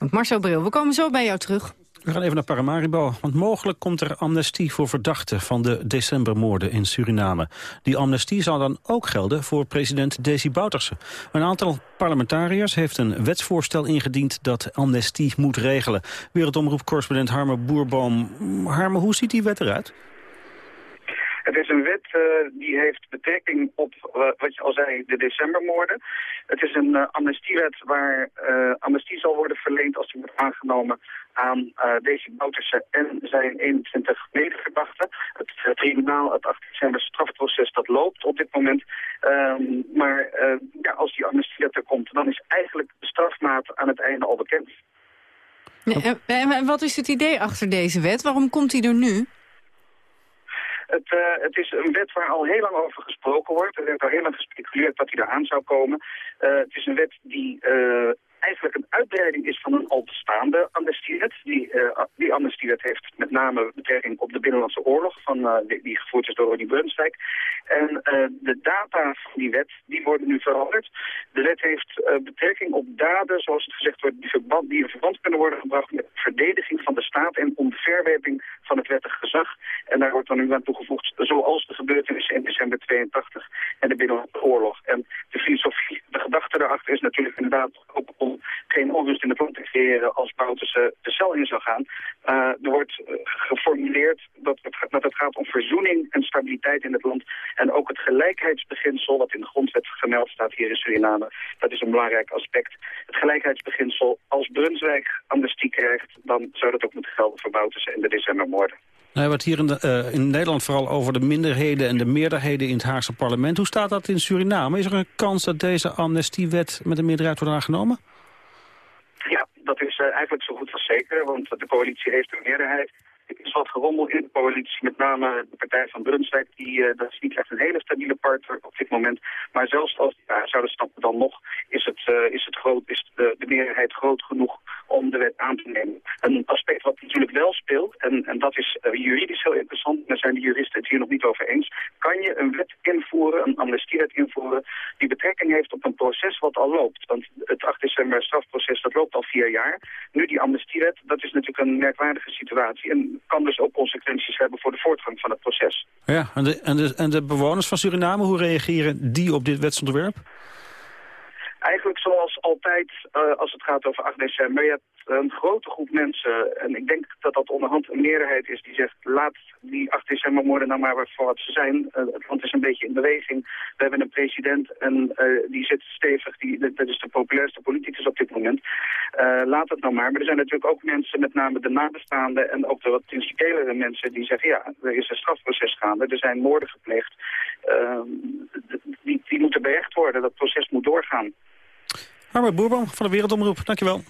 Marcel Bril, we komen zo bij jou terug. We gaan even naar Paramaribo, want mogelijk komt er amnestie voor verdachten van de decembermoorden in Suriname. Die amnestie zal dan ook gelden voor president Desi Bouterse. Een aantal parlementariërs heeft een wetsvoorstel ingediend dat amnestie moet regelen. Wereldomroep-correspondent Harme Boerboom. Harme, hoe ziet die wet eruit? Een wet uh, die heeft betrekking op, uh, wat je al zei, de decembermoorden. Het is een uh, amnestiewet waar amnestie zal worden verleend als die wordt aangenomen aan Desi Bouterse en zijn 21 medeverdachten. Het, tribunaal, het 8 december strafproces, dat loopt op dit moment. Um, maar ja, als die amnestiewet er komt, dan is eigenlijk de strafmaat aan het einde al bekend. En wat is het idee achter deze wet? Waarom komt hij er nu? Het uh, het is een wet waar al heel lang over gesproken wordt. Er werd al heel lang gespeculeerd dat hij eraan zou komen. Uh, het is een wet die eigenlijk een uitbreiding is van een al bestaande amnestiewet. Die, uh, die amnestiewet heeft met name betrekking op de Binnenlandse Oorlog, van, uh, die, gevoerd is door Ronnie Brunswijk. En uh, de data van die wet, die worden nu veranderd. De wet heeft betrekking op daden, zoals het gezegd wordt, die, verband, die in verband kunnen worden gebracht met verdediging van de staat en omverwerping van het wettig gezag. En daar wordt dan nu aan toegevoegd, zoals de gebeurtenissen in december 82 en de Binnenlandse Oorlog. En de filosofie, de gedachte daarachter is natuurlijk inderdaad ook om geen onrust in het land te creëren als Bouterse de cel in zou gaan. Uh, er wordt uh, geformuleerd dat het, het gaat om verzoening en stabiliteit in het land. En ook het gelijkheidsbeginsel, wat in de grondwet gemeld staat hier in Suriname, dat is een belangrijk aspect. Het gelijkheidsbeginsel, als Brunswijk amnestie krijgt, dan zou dat ook moeten gelden voor Bouterse in de decembermoorden. Nou, het hier in, de, uh, in, Nederland vooral over de minderheden en de meerderheden in het Haagse parlement. Hoe staat dat in Suriname? Is er een kans dat deze amnestiewet met een meerderheid wordt aangenomen? Ja, dat is uh, eigenlijk zo goed als zeker, want de coalitie heeft een meerderheid. Is wat gerommel in de coalitie, met name de partij van Brunswijk. Die, uh, dat is niet echt een hele stabiele partner op dit moment. Maar zelfs als die daar zouden stappen dan nog, is, het, uh, is, het groot, is de, de, meerderheid groot genoeg om de wet aan te nemen. Een aspect wat natuurlijk wel speelt, en, en dat is uh, juridisch heel interessant, daar zijn de juristen het hier nog niet over eens. Kan je een wet invoeren, een amnestiewet invoeren, die betrekking heeft op een proces wat al loopt? Want het 8 december strafproces, dat loopt al vier jaar. Nu die amnestiewet, dat is natuurlijk een merkwaardige situatie. En kan dus ook consequenties hebben voor de voortgang van het proces. Ja, en de, en de, en de bewoners van Suriname, hoe reageren die op dit wetsontwerp? Eigenlijk zoals altijd uh, als het gaat over 8 december. Je hebt een grote groep mensen, en ik denk dat dat onderhand een meerderheid is, die zegt laat die 8 december moorden nou maar voor wat ze zijn. Uh, het land is een beetje in beweging. We hebben een president en uh, die zit stevig, die, dat is de populairste politicus op dit moment. Uh, laat het nou maar. Maar er zijn natuurlijk ook mensen, met name de nabestaanden en ook de wat principiëlere mensen, die zeggen ja, er is een strafproces gaande, er zijn moorden gepleegd. die, die moeten berecht worden, dat proces moet doorgaan. Harbert Boerboom van de Wereldomroep, dankjewel.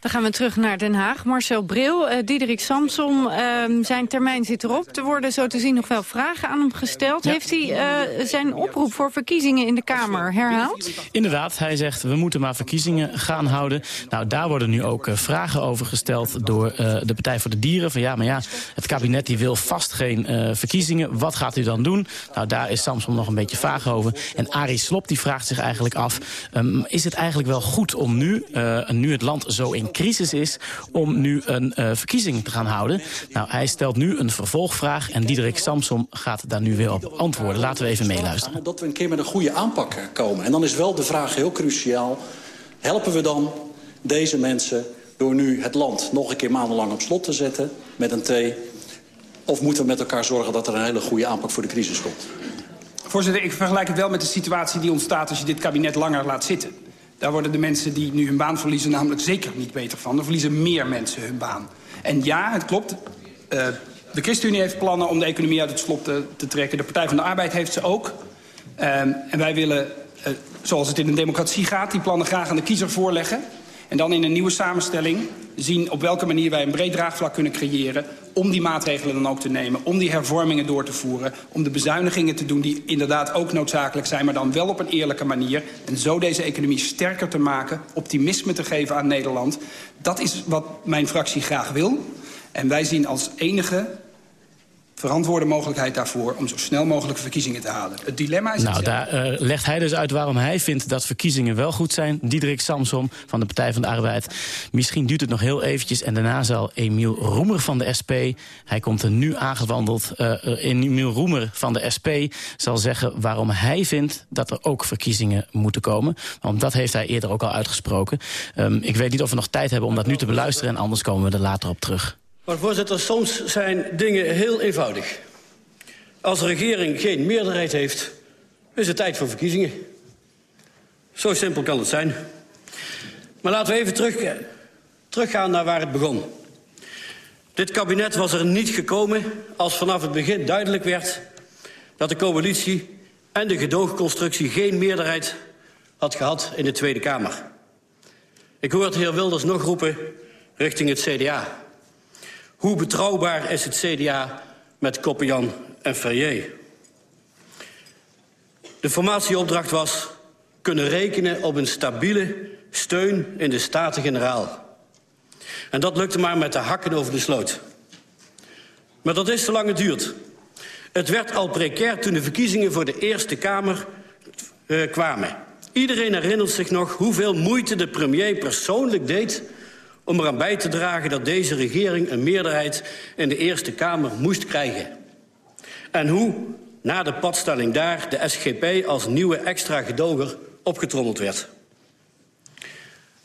Dan gaan we terug naar Den Haag. Marcel Bril, uh, Diederik Samsom, uh, zijn termijn zit erop. Er worden zo te zien nog wel vragen aan hem gesteld. Ja. Heeft hij uh, zijn oproep voor verkiezingen in de Kamer herhaald? Inderdaad, hij zegt we moeten maar verkiezingen gaan houden. Nou, daar worden nu ook vragen over gesteld door de Partij voor de Dieren. Van ja, maar ja, het kabinet die wil vast geen verkiezingen. Wat gaat u dan doen? Nou, daar is Samsom nog een beetje vaag over. En Arie Slop die vraagt zich eigenlijk af... Um, is het eigenlijk wel goed om nu, nu het land zo in crisis is om nu een uh, verkiezing te gaan houden. Nou, hij stelt nu een vervolgvraag en Diederik Samsom gaat daar nu weer op antwoorden. Laten we even meeluisteren. Dat we een keer met een goede aanpak komen. En dan is wel de vraag heel cruciaal. Helpen we dan deze mensen door nu het land nog een keer maandenlang op slot te zetten met een T? Of moeten we met elkaar zorgen dat er een hele goede aanpak voor de crisis komt? Voorzitter, ik vergelijk het wel met de situatie die ontstaat als je dit kabinet langer laat zitten. Daar worden de mensen die nu hun baan verliezen namelijk zeker niet beter van. Er verliezen meer mensen hun baan. En ja, het klopt. Uh, de ChristenUnie heeft plannen om de economie uit het slot te, te trekken. De Partij van de Arbeid heeft ze ook. Uh, en wij willen, uh, zoals het in een democratie gaat... die plannen graag aan de kiezer voorleggen. En dan in een nieuwe samenstelling zien op welke manier wij een breed draagvlak kunnen creëren... om die maatregelen dan ook te nemen, om die hervormingen door te voeren... om de bezuinigingen te doen die inderdaad ook noodzakelijk zijn... maar dan wel op een eerlijke manier. En zo deze economie sterker te maken, optimisme te geven aan Nederland. Dat is wat mijn fractie graag wil. En wij zien als enige verantwoorde mogelijkheid daarvoor... om zo snel mogelijk verkiezingen te halen. Het dilemma is... Nou, daar uh, legt hij dus uit waarom hij vindt dat verkiezingen wel goed zijn. Diederik Samsom van de Partij van de Arbeid. Misschien duurt het nog heel eventjes en daarna zal Emiel Roemer van de SP... hij komt er nu aangewandeld. Uh, Emiel Roemer van de SP zal zeggen waarom hij vindt... dat er ook verkiezingen moeten komen. Want dat heeft hij eerder ook al uitgesproken. Um, ik weet niet of we nog tijd hebben om dat nu te beluisteren... en anders komen we er later op terug. Maar voorzitter, soms zijn dingen heel eenvoudig. Als de regering geen meerderheid heeft, is het tijd voor verkiezingen. Zo simpel kan het zijn. Maar laten we even terug, teruggaan naar waar het begon. Dit kabinet was er niet gekomen als vanaf het begin duidelijk werd... dat de coalitie en de gedoogconstructie geen meerderheid had gehad in de Tweede Kamer. Ik hoor de heer Wilders nog roepen richting het CDA. Hoe betrouwbaar is het CDA met Koppenjan en Ferrier. De formatieopdracht was kunnen rekenen op een stabiele steun in de Staten-Generaal. En dat lukte maar met de hakken over de sloot. Maar dat is zolang het duurt. Het werd al precair toen de verkiezingen voor de Eerste Kamer uh, kwamen. Iedereen herinnert zich nog hoeveel moeite de premier persoonlijk deed... om eraan bij te dragen dat deze regering een meerderheid in de Eerste Kamer moest krijgen. En hoe, na de padstelling daar, de SGP als nieuwe extra gedoger opgetrommeld werd.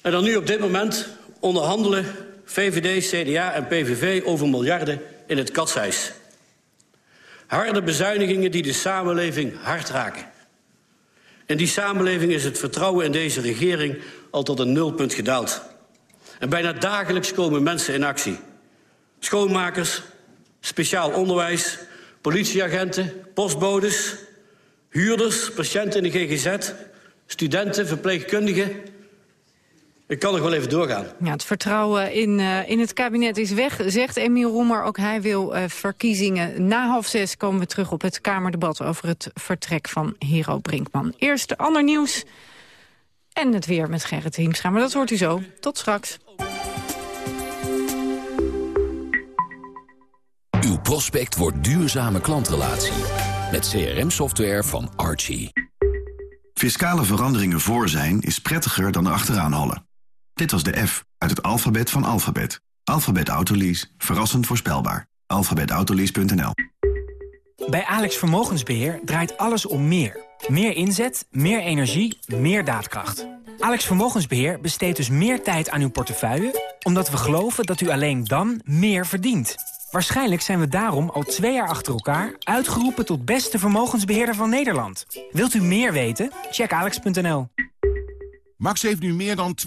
En dan nu op dit moment onderhandelen VVD, CDA en PVV over miljarden in het katshuis. Harde bezuinigingen die de samenleving hard raken. In die samenleving is het vertrouwen in deze regering al tot een nulpunt gedaald. En bijna dagelijks komen mensen in actie. Schoonmakers, speciaal onderwijs, politieagenten, postbodes, huurders, patiënten in de GGZ, studenten, verpleegkundigen. Ik kan nog wel even doorgaan. Ja, het vertrouwen in, uh, in het kabinet is weg, zegt Emiel Roemer. Ook hij wil uh, verkiezingen. Na half zes komen we terug op het Kamerdebat... over het vertrek van Hero Brinkman. Eerst ander nieuws en het weer met Gerrit Hiemstra. Maar dat hoort u zo. Tot straks. Prospect wordt duurzame klantrelatie. Met CRM-software van Archie. Fiscale veranderingen voor zijn is prettiger dan erachteraan hollen. Dit was de F uit het alfabet van alfabet. Alphabet Autolease. Verrassend voorspelbaar. Alphabetautolease.nl Bij Alex Vermogensbeheer draait alles om meer. Meer inzet, meer energie, meer daadkracht. Alex Vermogensbeheer besteedt dus meer tijd aan uw portefeuille... omdat we geloven dat u alleen dan meer verdient. Waarschijnlijk zijn we daarom al twee jaar achter elkaar... uitgeroepen tot beste vermogensbeheerder van Nederland. Wilt u meer weten? Check alex.nl. Max heeft nu meer dan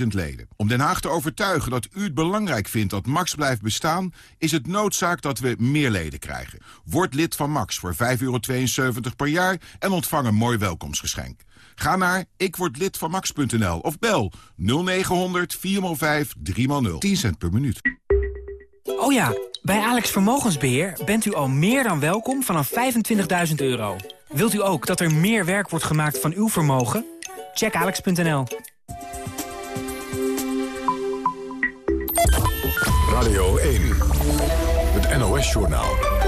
260.000 leden. Om Den Haag te overtuigen dat u het belangrijk vindt dat Max blijft bestaan... is het noodzaak dat we meer leden krijgen. Word lid van Max voor 5,72 per jaar en ontvang een mooi welkomstgeschenk. Ga naar ikwordlidvanmax.nl of bel 0900 405 3x0. 10 cent per minuut. Oh ja, bij Alex Vermogensbeheer bent u al meer dan welkom vanaf 25.000 euro. Wilt u ook dat er meer werk wordt gemaakt van uw vermogen? Check alex.nl. Radio 1, het NOS-journaal.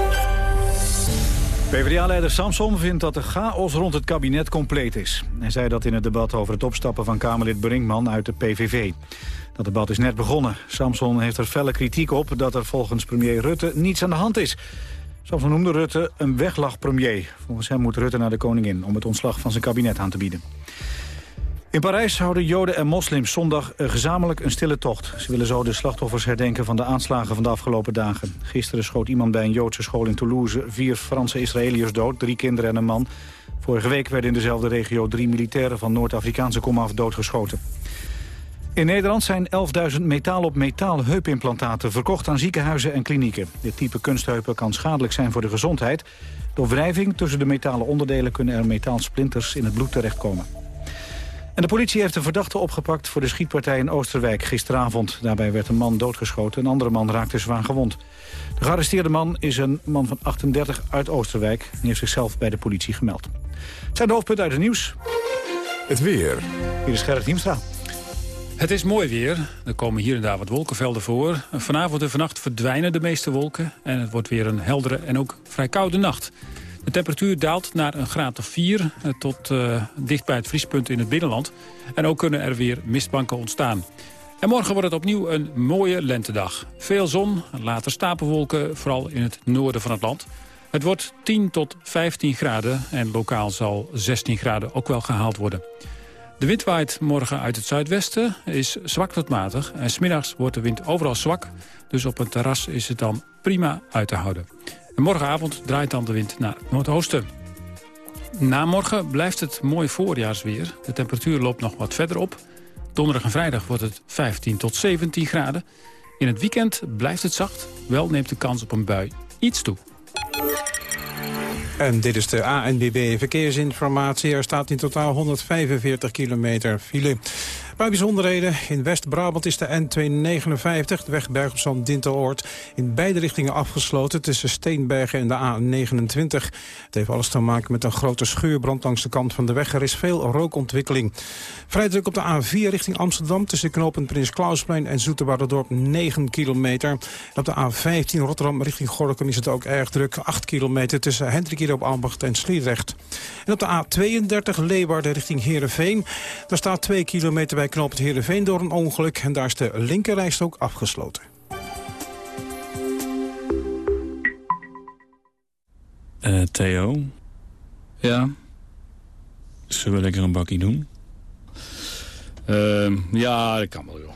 PvdA-leider Samson vindt dat de chaos rond het kabinet compleet is. Hij zei dat in het debat over het opstappen van Kamerlid Brinkman uit de PVV. Dat debat is net begonnen. Samson heeft er felle kritiek op dat er volgens premier Rutte niets aan de hand is. Samson noemde Rutte een weglagpremier. Volgens hem moet Rutte naar de koningin om het ontslag van zijn kabinet aan te bieden. In Parijs houden Joden en moslims zondag gezamenlijk een stille tocht. Ze willen zo de slachtoffers herdenken van de aanslagen van de afgelopen dagen. Gisteren schoot iemand bij een Joodse school in Toulouse vier Franse Israëliërs dood, drie kinderen en een man. Vorige week werden in dezelfde regio drie militairen van Noord-Afrikaanse komaf doodgeschoten. In Nederland zijn 11.000 metaal-op-metaal heupimplantaten verkocht aan ziekenhuizen en klinieken. Dit type kunstheupen kan schadelijk zijn voor de gezondheid. Door wrijving tussen de metalen onderdelen kunnen er metaalsplinters in het bloed terechtkomen. En de politie heeft een verdachte opgepakt voor de schietpartij in Oosterwijk gisteravond. Daarbij werd een man doodgeschoten, een andere man raakte zwaar gewond. De gearresteerde man is een man van 38 uit Oosterwijk... en heeft zichzelf bij de politie gemeld. Het zijn de hoofdpunten uit het nieuws. Het weer. Hier is Gerrit Hiemstra. Het is mooi weer. Er komen hier en daar wat wolkenvelden voor. Vanavond en vannacht verdwijnen de meeste wolken. En het wordt weer een heldere en ook vrij koude nacht. De temperatuur daalt naar een graad of 4 eh, tot uh, dicht bij het vriespunt in het binnenland. En ook kunnen er weer mistbanken ontstaan. En morgen wordt het opnieuw een mooie lentedag. Veel zon, later stapelwolken, vooral in het noorden van het land. Het wordt 10 tot 15 graden en lokaal zal 16 graden ook wel gehaald worden. De wind waait morgen uit het zuidwesten, is zwak tot matig. En smiddags wordt de wind overal zwak, dus op een terras is het dan prima uit te houden. En morgenavond draait dan de wind naar het noordoosten. Na morgen blijft het mooi voorjaarsweer. De temperatuur loopt nog wat verder op. Donderdag en vrijdag wordt het 15 tot 17 graden. In het weekend blijft het zacht. Wel neemt de kans op een bui iets toe. En dit is de ANBB Verkeersinformatie. Er staat in totaal 145 kilometer file. Paar bijzonderheden. In West-Brabant is de N259, de weg Bergen Dinteloord, in beide richtingen afgesloten tussen Steenbergen en de A29. Het heeft alles te maken met een grote schuurbrand langs de kant van de weg. Er is veel rookontwikkeling. Vrij druk op de A4 richting Amsterdam tussen knooppunt Prins Klausplein en Dorp 9 kilometer. En op de A15 Rotterdam richting Gorkum is het ook erg druk. 8 kilometer tussen Hendrik op Ambacht en Sliedrecht. En op de A32 Leeuwarden richting Heerenveen. Daar staat 2 kilometer bij knooppunt Heerenveen door een ongeluk. En daar is de linkerrijstrook afgesloten. Uh, Theo? Ja? Zullen we lekker een bakkie doen? Uh, ja, dat kan wel, joh.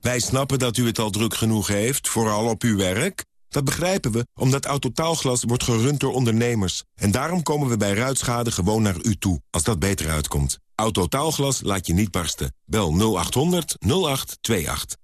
Wij snappen dat u het al druk genoeg heeft, vooral op uw werk. Dat begrijpen we, omdat Autotaalglas wordt gerund door ondernemers. En daarom komen we bij ruitschade gewoon naar u toe, als dat beter uitkomt. Autotaalglas laat je niet barsten. Bel 0800 0828.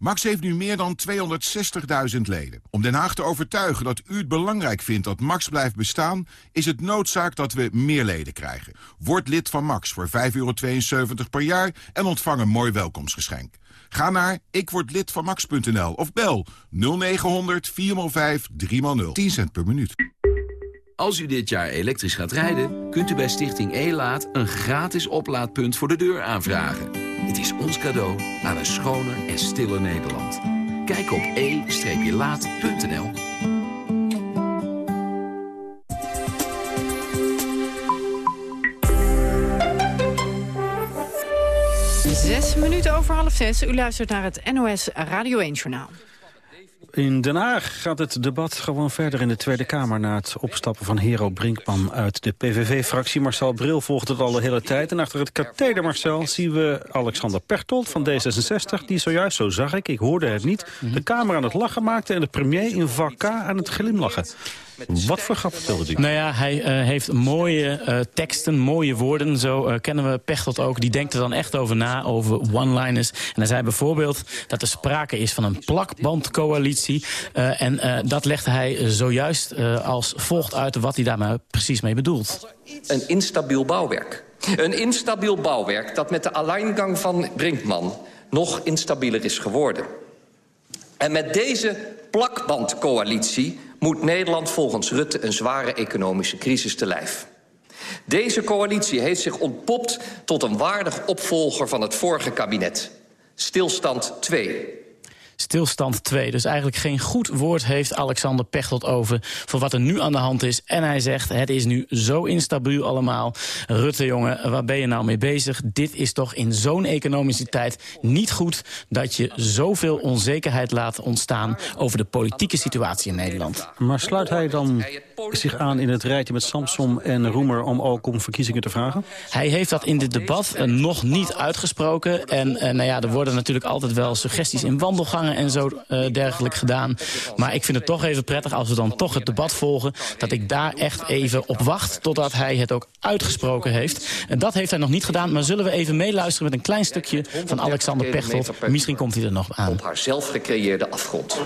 Max heeft nu meer dan 260.000 leden. Om Den Haag te overtuigen dat u het belangrijk vindt dat Max blijft bestaan... is het noodzaak dat we meer leden krijgen. Word lid van Max voor 5,72 per jaar en ontvang een mooi welkomstgeschenk. Ga naar ikwordlidvanmax.nl of bel 0900 4x5 3x0. 10 cent per minuut. Als u dit jaar elektrisch gaat rijden, kunt u bij Stichting E-Laat... een gratis oplaadpunt voor de deur aanvragen. Het is ons cadeau aan een schoner en stiller Nederland. Kijk op e-laat.nl. Zes minuten over half zes. U luistert naar het NOS Radio 1-journaal. In Den Haag gaat het debat gewoon verder in de Tweede Kamer... na het opstappen van Hero Brinkman uit de PVV-fractie. Marcel Bril volgt het al de hele tijd. En achter het katheder, Marcel, zien we Alexander Pechtold van D66... die zojuist, zo zag ik, ik hoorde het niet... de Kamer aan het lachen maakte en de premier in vak K aan het glimlachen. Wat voor grap vertelde hij? Nou ja, hij uh, heeft mooie uh, teksten, mooie woorden. Zo uh, kennen we Pechtold ook. Die denkt er dan echt over na, over one-liners. En hij zei bijvoorbeeld dat er sprake is van een plakbandcoalitie. en dat legde hij zojuist als volgt uit wat hij daar precies mee bedoelt. Een instabiel bouwwerk. Een instabiel bouwwerk dat met de alleingang van Brinkman nog instabieler is geworden. En met deze plakbandcoalitie moet Nederland volgens Rutte een zware economische crisis te lijf. Deze coalitie heeft zich ontpopt tot een waardig opvolger van het vorige kabinet. Stilstand 2 stilstand 2. Dus eigenlijk geen goed woord heeft Alexander Pechtold over... voor wat er nu aan de hand is. En hij zegt, het is nu zo instabiel allemaal. Rutte, jongen, waar ben je nou mee bezig? Dit is toch in zo'n economische tijd niet goed... dat je zoveel onzekerheid laat ontstaan... over de politieke situatie in Nederland. Maar sluit hij dan zich aan in het rijtje met Samson en Roemer... om ook om verkiezingen te vragen? Hij heeft dat in dit debat uh, nog niet uitgesproken. En uh, nou ja, er worden natuurlijk altijd wel suggesties in wandelgangen en zo uh, dergelijk gedaan. Maar ik vind het toch even prettig als we dan toch het debat volgen... dat ik daar echt even op wacht totdat hij het ook uitgesproken heeft. En dat heeft hij nog niet gedaan, maar zullen we even meeluisteren... met een klein stukje van Alexander Pechtold. Misschien komt hij er nog aan. Op haar zelf gecreëerde afgrond.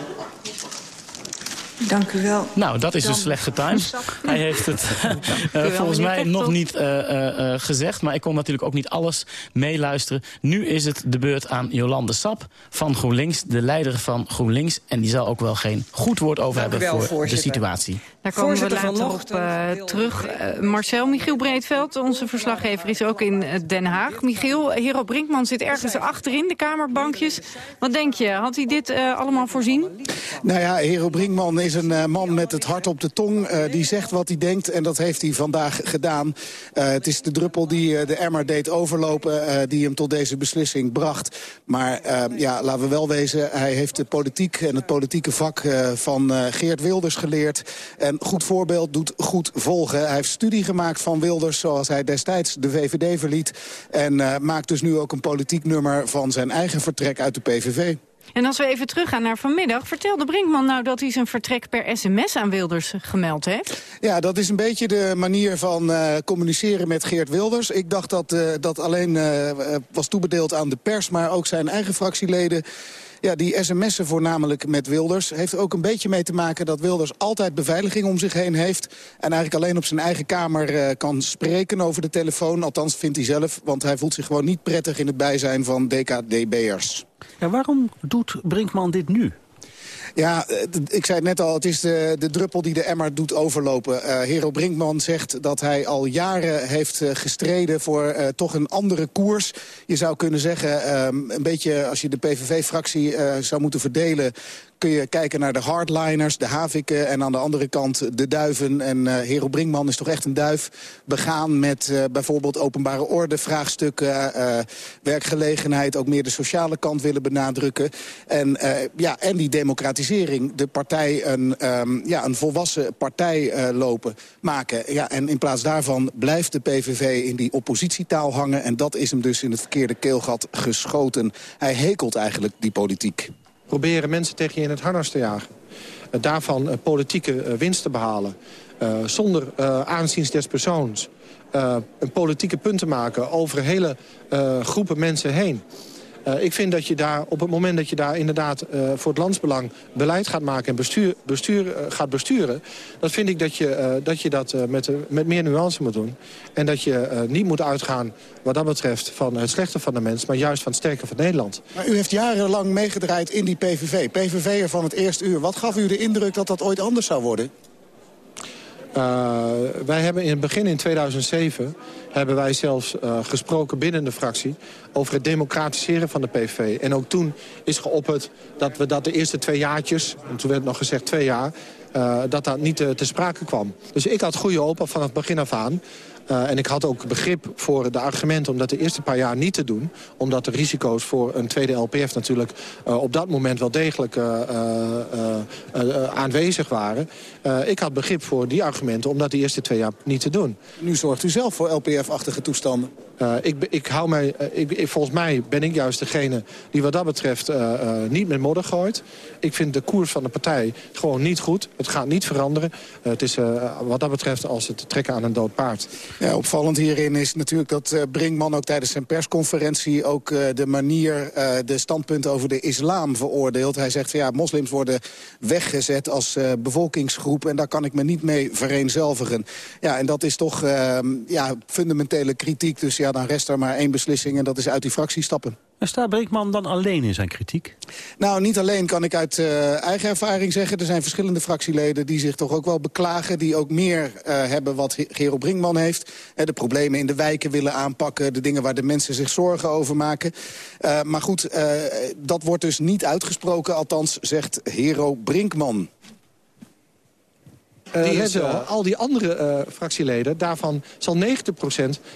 Dank u wel. Nou, dat is dus slecht getimed. Hij heeft het *laughs* uh, volgens mij nog niet uh, uh, gezegd. Maar ik kon natuurlijk ook niet alles meeluisteren. Nu is het de beurt aan Jolande Sap van GroenLinks. De leider van GroenLinks. En die zal ook wel geen goed woord over Dank hebben wel, voor voorzitter. de situatie. Daar komen we later op uh, terug. Uh, Marcel, Michiel Breedveld, onze verslaggever, is ook in Den Haag. Michiel, Hero Brinkman zit ergens achterin, de kamerbankjes. Wat denk je, had hij dit uh, allemaal voorzien? Nou ja, Hero Brinkman is een uh, man met het hart op de tong. Uh, die zegt wat hij denkt en dat heeft hij vandaag gedaan. Uh, het is de druppel die de emmer deed overlopen... Die hem tot deze beslissing bracht. Maar ja, laten we wel wezen, hij heeft de politiek en het politieke vak van Geert Wilders geleerd. En goed voorbeeld doet goed volgen. Hij heeft studie gemaakt van Wilders zoals hij destijds de VVD verliet. En maakt dus nu ook een politiek nummer van zijn eigen vertrek uit de PVV. En als we even teruggaan naar vanmiddag... vertelde Brinkman nou dat hij zijn vertrek per sms aan Wilders gemeld heeft? Ja, dat is een beetje de manier van uh, communiceren met Geert Wilders. Ik dacht dat uh, dat alleen uh, was toebedeeld aan de pers... maar ook zijn eigen fractieleden ja, die sms'en voornamelijk met Wilders... heeft ook een beetje mee te maken dat Wilders altijd beveiliging om zich heen heeft... en eigenlijk alleen op zijn eigen kamer uh, kan spreken over de telefoon. Althans vindt hij zelf, want hij voelt zich gewoon niet prettig... in het bijzijn van DKDB'ers. Ja, waarom doet Brinkman dit nu? Ja, ik zei het net al, het is de, de druppel die de emmer doet overlopen. Uh, Hero Brinkman zegt dat hij al jaren heeft uh, gestreden voor toch een andere koers. Je zou kunnen zeggen, um, een beetje als je de PVV-fractie zou moeten verdelen kun je kijken naar de hardliners, de haviken... en aan de andere kant de duiven. En uh, Hero Brinkman is toch echt een duif begaan met uh, bijvoorbeeld openbare orde, vraagstukken... Uh, werkgelegenheid, ook meer de sociale kant willen benadrukken. En, ja, en die democratisering, de partij een, um, ja, een volwassen partij lopen, maken. Ja, en in plaats daarvan blijft de PVV in die oppositietaal hangen... en dat is hem dus in het verkeerde keelgat geschoten. Hij hekelt eigenlijk die politiek proberen mensen tegen je in het harnas te jagen. Uh, daarvan uh, politieke uh, winst te behalen. zonder aanzien des persoons. een politieke punt te maken over hele groepen mensen heen. Uh, ik vind dat je daar op het moment dat je daar inderdaad uh, voor het landsbelang beleid gaat maken en bestuur, bestuur, uh, gaat besturen, dan vind ik dat je dat, je dat met, met meer nuance moet doen. En dat je niet moet uitgaan wat dat betreft van het slechte van de mens, maar juist van het sterke van Nederland. Maar u heeft jarenlang meegedraaid in die PVV, PVV'er van het eerste uur. Wat gaf u de indruk dat dat ooit anders zou worden? Uh, wij hebben in het begin in 2007 hebben wij zelfs uh, gesproken binnen de fractie over het democratiseren van de PVV. En ook toen is geopperd dat we dat de eerste twee jaartjes, en toen werd nog gezegd twee jaar, uh, dat dat niet te sprake kwam. Dus ik had goede hoop vanaf het begin af aan. Uh, en ik had ook begrip voor de argumenten om dat de eerste paar jaar niet te doen. Omdat de risico's voor een tweede LPF natuurlijk uh, op dat moment wel degelijk uh, aanwezig waren. ik had begrip voor die argumenten om dat de eerste twee jaar niet te doen. Nu zorgt u zelf voor LPF-achtige toestanden. Uh, ik, ik hou mij, uh, ik, volgens mij ben ik juist degene die wat dat betreft uh, niet met modder gooit. Ik vind de koers van de partij gewoon niet goed. Het gaat niet veranderen. het is wat dat betreft als het trekken aan een dood paard. Opvallend hierin is natuurlijk dat Brinkman ook tijdens zijn persconferentie... ook de manier, de standpunten over de islam veroordeelt. Hij zegt van ja, moslims worden weggezet als bevolkingsgroep... en daar kan ik me niet mee vereenzelvigen. Ja, en dat is toch ehm, ja, fundamentele kritiek. Dus ja, dan rest er maar één beslissing en dat is uit die fractie stappen. En staat Brinkman dan alleen in zijn kritiek? Nou, niet alleen kan ik uit uh, eigen ervaring zeggen. Er zijn verschillende fractieleden die zich toch ook wel beklagen. Die ook meer uh, hebben wat Gero Brinkman heeft. De problemen in de wijken willen aanpakken. De dingen waar de mensen zich zorgen over maken. maar goed, dat wordt dus niet uitgesproken. Althans, zegt Hero Brinkman. Die let wel, al die andere uh, fractieleden, daarvan zal 90%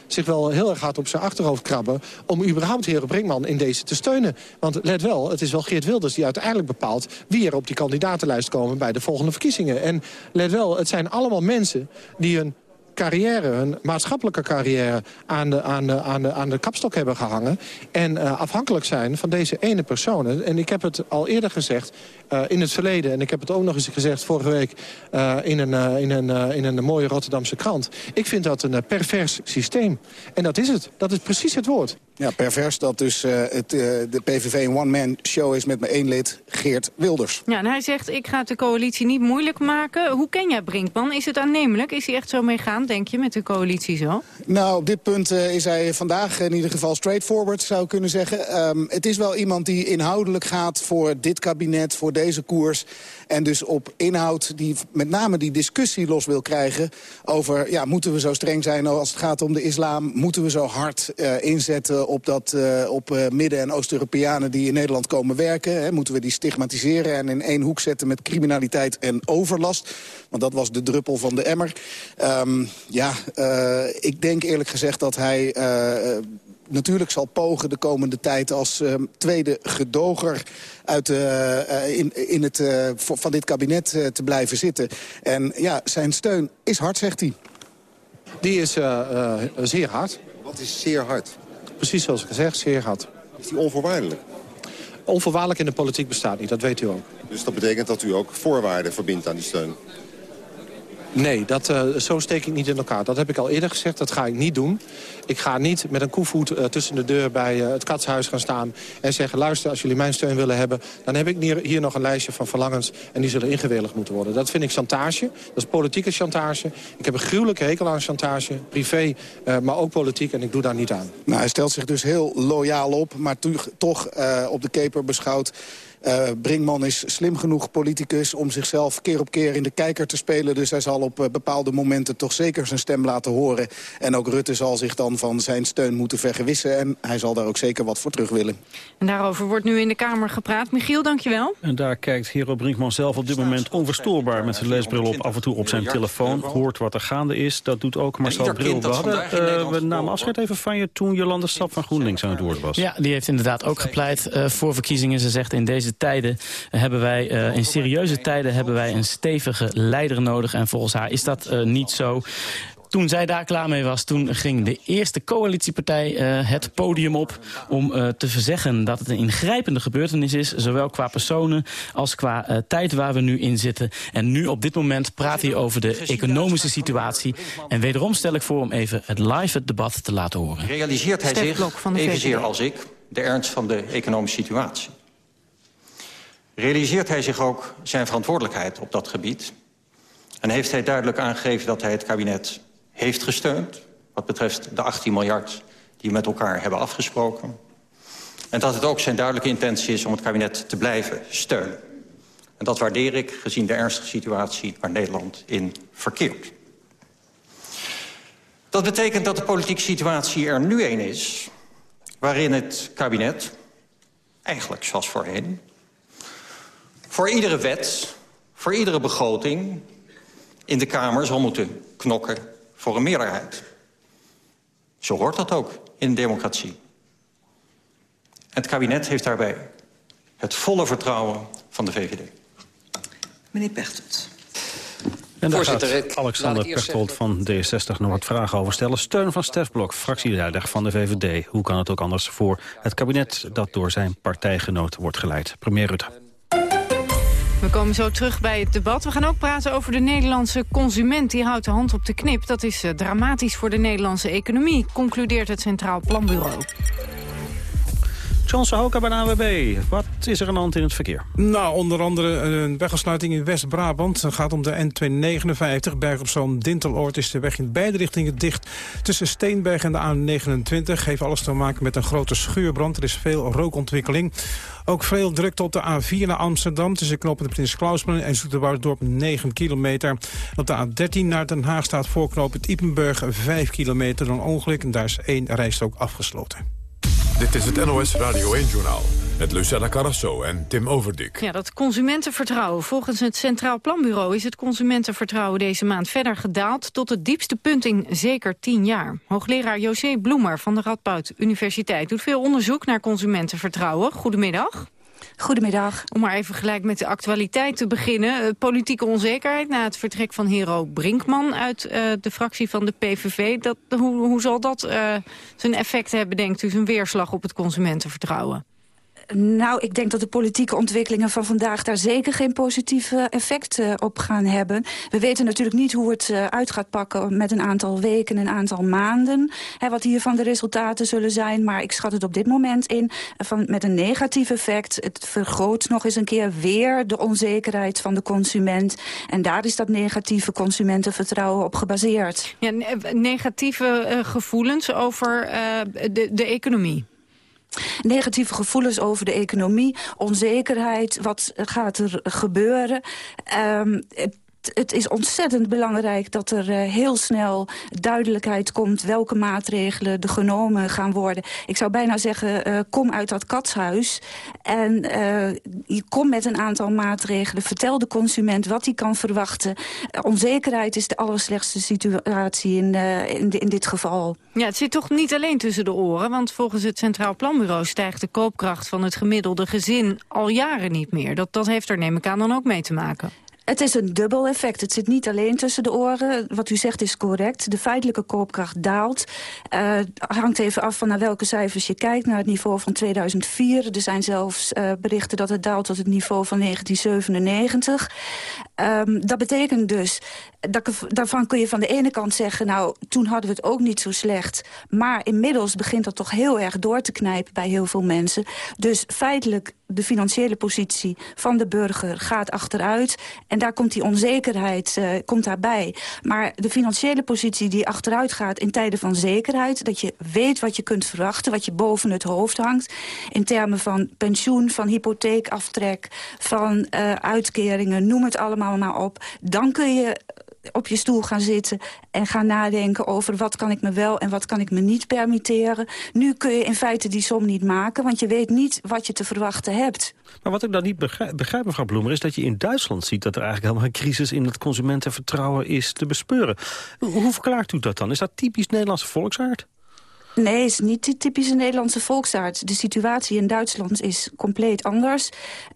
zich wel heel erg hard op zijn achterhoofd krabben... om überhaupt Hero Brinkman in deze te steunen. Want let wel, het is wel Geert Wilders die uiteindelijk bepaalt... wie er op die kandidatenlijst komen bij de volgende verkiezingen. En let wel, het zijn allemaal mensen die een carrière, hun maatschappelijke carrière... aan de, aan de, aan de, aan de kapstok hebben gehangen. En uh, afhankelijk zijn van deze ene persoon. En ik heb het al eerder gezegd uh, in het verleden... en ik heb het ook nog eens gezegd vorige week... Uh, in, een, in, een, in een mooie Rotterdamse krant. Ik vind dat een pervers systeem. En dat is het. Dat is precies het woord. Ja, pervers dat dus uh, het, uh, de PVV een one-man show is met mijn één lid, Geert Wilders. Ja, en hij zegt, ik ga het de coalitie niet moeilijk maken. Hoe ken jij Brinkman? Is het aannemelijk? Is hij echt zo meegaan, denk je, met de coalitie zo? Nou, op dit punt uh, is hij vandaag in ieder geval straightforward, zou ik kunnen zeggen. Um, het is wel iemand die inhoudelijk gaat voor dit kabinet, voor deze koers. En dus op inhoud die met name die discussie los wil krijgen... over, ja, moeten we zo streng zijn als het gaat om de islam? Moeten we zo hard inzetten op, dat, uh, op uh, Midden- en Oost-Europeanen die in Nederland komen werken. Hè, moeten we die stigmatiseren en in één hoek zetten met criminaliteit en overlast. Want dat was de druppel van de emmer. Um, ja, ik denk eerlijk gezegd dat hij natuurlijk zal pogen de komende tijd als uh, tweede gedoger uit, uh, in, in het, uh, van dit kabinet te blijven zitten. En ja, zijn steun is hard, zegt hij. Die is zeer hard. Wat is zeer hard? Precies zoals ik gezegd, zeer hard. Is die onvoorwaardelijk? onvoorwaardelijk in de politiek bestaat niet, dat weet u ook. Dus dat betekent dat u ook voorwaarden verbindt aan die steun? Nee, dat, uh, zo steek ik niet in elkaar. Dat heb ik al eerder gezegd, dat ga ik niet doen. Ik ga niet met een koevoet uh, tussen de deur bij uh, het katshuis gaan staan... en zeggen, luister, als jullie mijn steun willen hebben... dan heb ik hier, hier nog een lijstje van verlangens... en die zullen ingewilligd moeten worden. Dat vind ik chantage. Dat is politieke chantage. Ik heb een gruwelijke hekel aan chantage. Privé, maar ook politiek. En ik doe daar niet aan. Nou, hij stelt zich dus heel loyaal op, maar toch op de keper beschouwd... Uh, Brinkman is slim genoeg politicus om zichzelf keer op keer in de kijker te spelen. Dus hij zal op uh, bepaalde momenten toch zeker zijn stem laten horen. En ook Rutte zal zich dan van zijn steun moeten vergewissen. En hij zal daar ook zeker wat voor terug willen. En daarover wordt nu in de Kamer gepraat. Michiel, dankjewel. En daar kijkt Hero Brinkman zelf op dit moment onverstoorbaar... met zijn leesbril op, af en toe op zijn telefoon. Hoort wat er gaande is. Dat doet ook Marcel Bril. We, hadden, uh, we namen afscheid even van je toen Jolande Sap van GroenLinks aan het woord was. Ja, die heeft inderdaad ook gepleit voor verkiezingen. Ze zegt in deze tijden hebben wij, uh, in serieuze tijden hebben wij een stevige leider nodig. En volgens haar is dat uh, niet zo. Toen zij daar klaar mee was, toen ging de eerste coalitiepartij uh, het podium op... om uh, te verzeggen dat het een ingrijpende gebeurtenis is... zowel qua personen als qua uh, tijd waar we nu in zitten. En nu op dit moment praat hij over de economische situatie. En wederom stel ik voor om even het live het debat te laten horen. Realiseert hij zich, evenzeer als ik, de ernst van de economische situatie? Realiseert hij zich ook zijn verantwoordelijkheid op dat gebied... en heeft hij duidelijk aangegeven dat hij het kabinet heeft gesteund... wat betreft de 18 miljard die we met elkaar hebben afgesproken... en dat het ook zijn duidelijke intentie is om het kabinet te blijven steunen. En dat waardeer ik gezien de ernstige situatie waar Nederland in verkeert. Dat betekent dat de politieke situatie er nu een is... waarin het kabinet, eigenlijk zoals voorheen voor iedere wet, voor iedere begroting... in de Kamer zal moeten knokken voor een meerderheid. Zo hoort dat ook in een democratie. Het kabinet heeft daarbij het volle vertrouwen van de VVD. Meneer Pechtold. En daar gaat Alexander Pechtold van D60 nog wat vragen over stellen. Steun van Stefblok, fractieleider van de VVD. Hoe kan het ook anders voor het kabinet dat door zijn partijgenoot wordt geleid? Premier Rutte. We komen zo terug bij het debat. We gaan ook praten over de Nederlandse consument. Die houdt de hand op de knip. Dat is uh, dramatisch voor de Nederlandse economie, concludeert het Centraal Planbureau. John Sahoka bij de AWB. Wat is er aan de hand in het verkeer? Nou, onder andere een wegafsluiting in West-Brabant. Het gaat om de N259. Berg op Zoom Dinteloord is de weg in beide richtingen dicht. Tussen Steenberg en de A29 heeft alles te maken met een grote schuurbrand. Er is veel rookontwikkeling. Ook veel drukte op de A4 naar Amsterdam... tussen knooppunt Prins Klausplan en Zoeterwouderdorp 9 kilometer. Op de A13 naar Den Haag staat voorknopend Ipenburg 5 kilometer. Een ongeluk en daar is één rijstrook afgesloten. Dit is het NOS Radio 1-journaal. Met Lucella Carrasso en Tim Overdik. Ja, dat consumentenvertrouwen. Volgens het Centraal Planbureau is het consumentenvertrouwen deze maand verder gedaald... tot het diepste punt in zeker tien jaar. Hoogleraar José Bloemer van de Radboud Universiteit doet veel onderzoek naar consumentenvertrouwen. Goedemiddag. Goedemiddag. Om maar even gelijk met de actualiteit te beginnen. Eh, politieke onzekerheid na het vertrek van Hero Brinkman uit uh, de fractie van de PVV. Dat, hoe, hoe zal dat uh, zijn effect hebben, denkt u, zijn weerslag op het consumentenvertrouwen? Nou, ik denk dat de politieke ontwikkelingen van vandaag... daar zeker geen positieve effect uh, op gaan hebben. We weten natuurlijk niet hoe het uh, uit gaat pakken... met een aantal weken, een aantal maanden. Hè, wat hiervan de resultaten zullen zijn. Maar ik schat het op dit moment in van, met een negatief effect. Het vergroot nog eens een keer weer de onzekerheid van de consument. En daar is dat negatieve consumentenvertrouwen op gebaseerd. Ja, negatieve gevoelens over de, de economie. Negatieve gevoelens over de economie, onzekerheid, wat gaat er gebeuren. Um, het is ontzettend belangrijk dat er uh, heel snel duidelijkheid komt... welke maatregelen er genomen gaan worden. Ik zou bijna zeggen, uh, kom uit dat katshuis... en je kom met een aantal maatregelen. Vertel de consument wat hij kan verwachten. onzekerheid is de allerslechtste situatie in, in, in, dit geval. Ja, het zit toch niet alleen tussen de oren... want volgens het Centraal Planbureau stijgt de koopkracht van het gemiddelde gezin... al jaren niet meer. Dat, dat heeft er, neem ik aan, dan ook mee te maken. Het is een dubbel effect. Het zit niet alleen tussen de oren. Wat u zegt is correct. De feitelijke koopkracht daalt. Uh, hangt even af van naar welke cijfers je kijkt. Naar het niveau van 2004. Er zijn zelfs uh, berichten dat het daalt tot het niveau van 1997. Um, dat betekent dus, dat, daarvan kun je van de ene kant zeggen... nou, toen hadden we het ook niet zo slecht. Maar inmiddels begint dat toch heel erg door te knijpen bij heel veel mensen. Dus feitelijk de financiële positie van de burger gaat achteruit. En daar komt die onzekerheid uh, komt daarbij. Maar de financiële positie die achteruit gaat in tijden van zekerheid... dat je weet wat je kunt verwachten, wat je boven het hoofd hangt... in termen van pensioen, van hypotheekaftrek, van uh, uitkeringen... noem het allemaal maar op. Dan kun je op je stoel gaan zitten en gaan nadenken over wat kan ik me wel en wat kan ik me niet permitteren. Nu kun je in feite die som niet maken, want je weet niet wat je te verwachten hebt. Maar wat ik dan niet begrijp, begrijp mevrouw Bloemer, is dat je in Duitsland ziet dat er eigenlijk helemaal een crisis in het consumentenvertrouwen is te bespeuren. Hoe verklaart u dat dan? Is dat typisch Nederlandse volksaard? Nee, het is niet de typische Nederlandse volksaard. De situatie in Duitsland is compleet anders.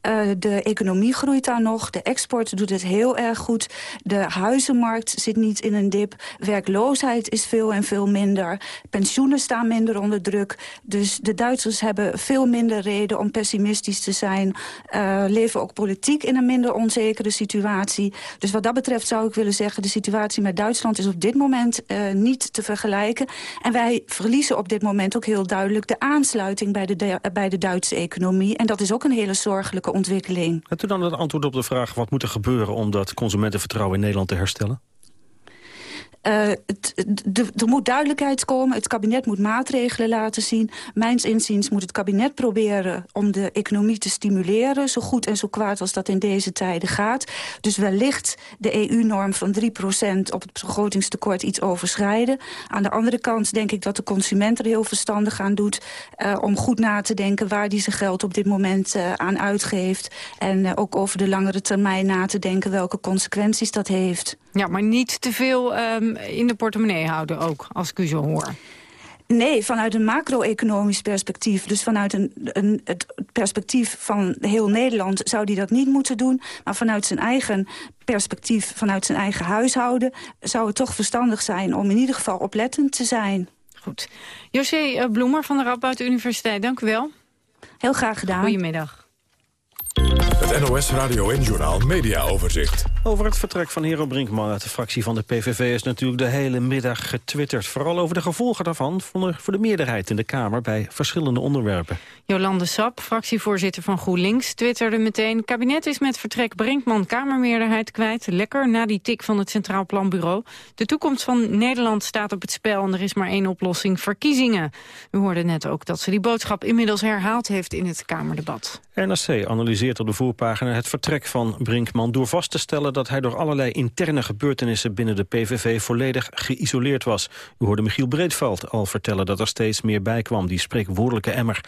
Uh, de economie groeit daar nog. De export doet het heel erg goed. De huizenmarkt zit niet in een dip. Werkloosheid is veel en veel minder. Pensioenen staan minder onder druk. Dus de Duitsers hebben veel minder reden om pessimistisch te zijn. Uh, leven ook politiek in een minder onzekere situatie. Dus wat dat betreft zou ik willen zeggen... de situatie met Duitsland is op dit moment uh, niet te vergelijken. En wij verliezen op dit moment ook heel duidelijk de aansluiting bij de, bij de Duitse economie. En dat is ook een hele zorgelijke ontwikkeling. Hebt u dan het antwoord op de vraag wat moet er gebeuren om dat consumentenvertrouwen in Nederland te herstellen? Uh, er moet duidelijkheid komen. Het kabinet moet maatregelen laten zien. Mijns inziens moet het kabinet proberen om de economie te stimuleren. Zo goed en zo kwaad als dat in deze tijden gaat. Dus wellicht de EU-norm van 3% op het begrotingstekort iets overschrijden. Aan de andere kant denk ik dat de consument er heel verstandig aan doet... Uh, om goed na te denken waar die zijn geld op dit moment uh, aan uitgeeft. En ook over de langere termijn na te denken welke consequenties dat heeft. Ja, maar niet te veel um, in de portemonnee houden ook, als ik u zo hoor. Nee, vanuit een macro-economisch perspectief. Dus vanuit een, een, het perspectief van heel Nederland zou die dat niet moeten doen. Maar vanuit zijn eigen perspectief, vanuit zijn eigen huishouden... zou het toch verstandig zijn om in ieder geval oplettend te zijn. Goed. José Bloemer van de Radboud Universiteit, dank u wel. Heel graag gedaan. Goedemiddag. Het NOS Radio en Journal Media Overzicht. Over het vertrek van Hero Brinkman uit de fractie van de PVV is natuurlijk de hele middag getwitterd. Vooral over de gevolgen daarvan voor de meerderheid in de Kamer bij verschillende onderwerpen. Jolande Sap, fractievoorzitter van GroenLinks, twitterde meteen... kabinet is met vertrek Brinkman Kamermeerderheid kwijt. Lekker na die tik van het Centraal Planbureau. De toekomst van Nederland staat op het spel en er is maar één oplossing, verkiezingen. U hoorde net ook dat ze die boodschap inmiddels herhaald heeft in het Kamerdebat. NRC analyseert op de voorpagina het vertrek van Brinkman... door vast te stellen dat hij door allerlei interne gebeurtenissen... binnen de PVV volledig geïsoleerd was. U hoorde Michiel Breedveld al vertellen dat er steeds meer bij kwam... die spreekwoordelijke emmer.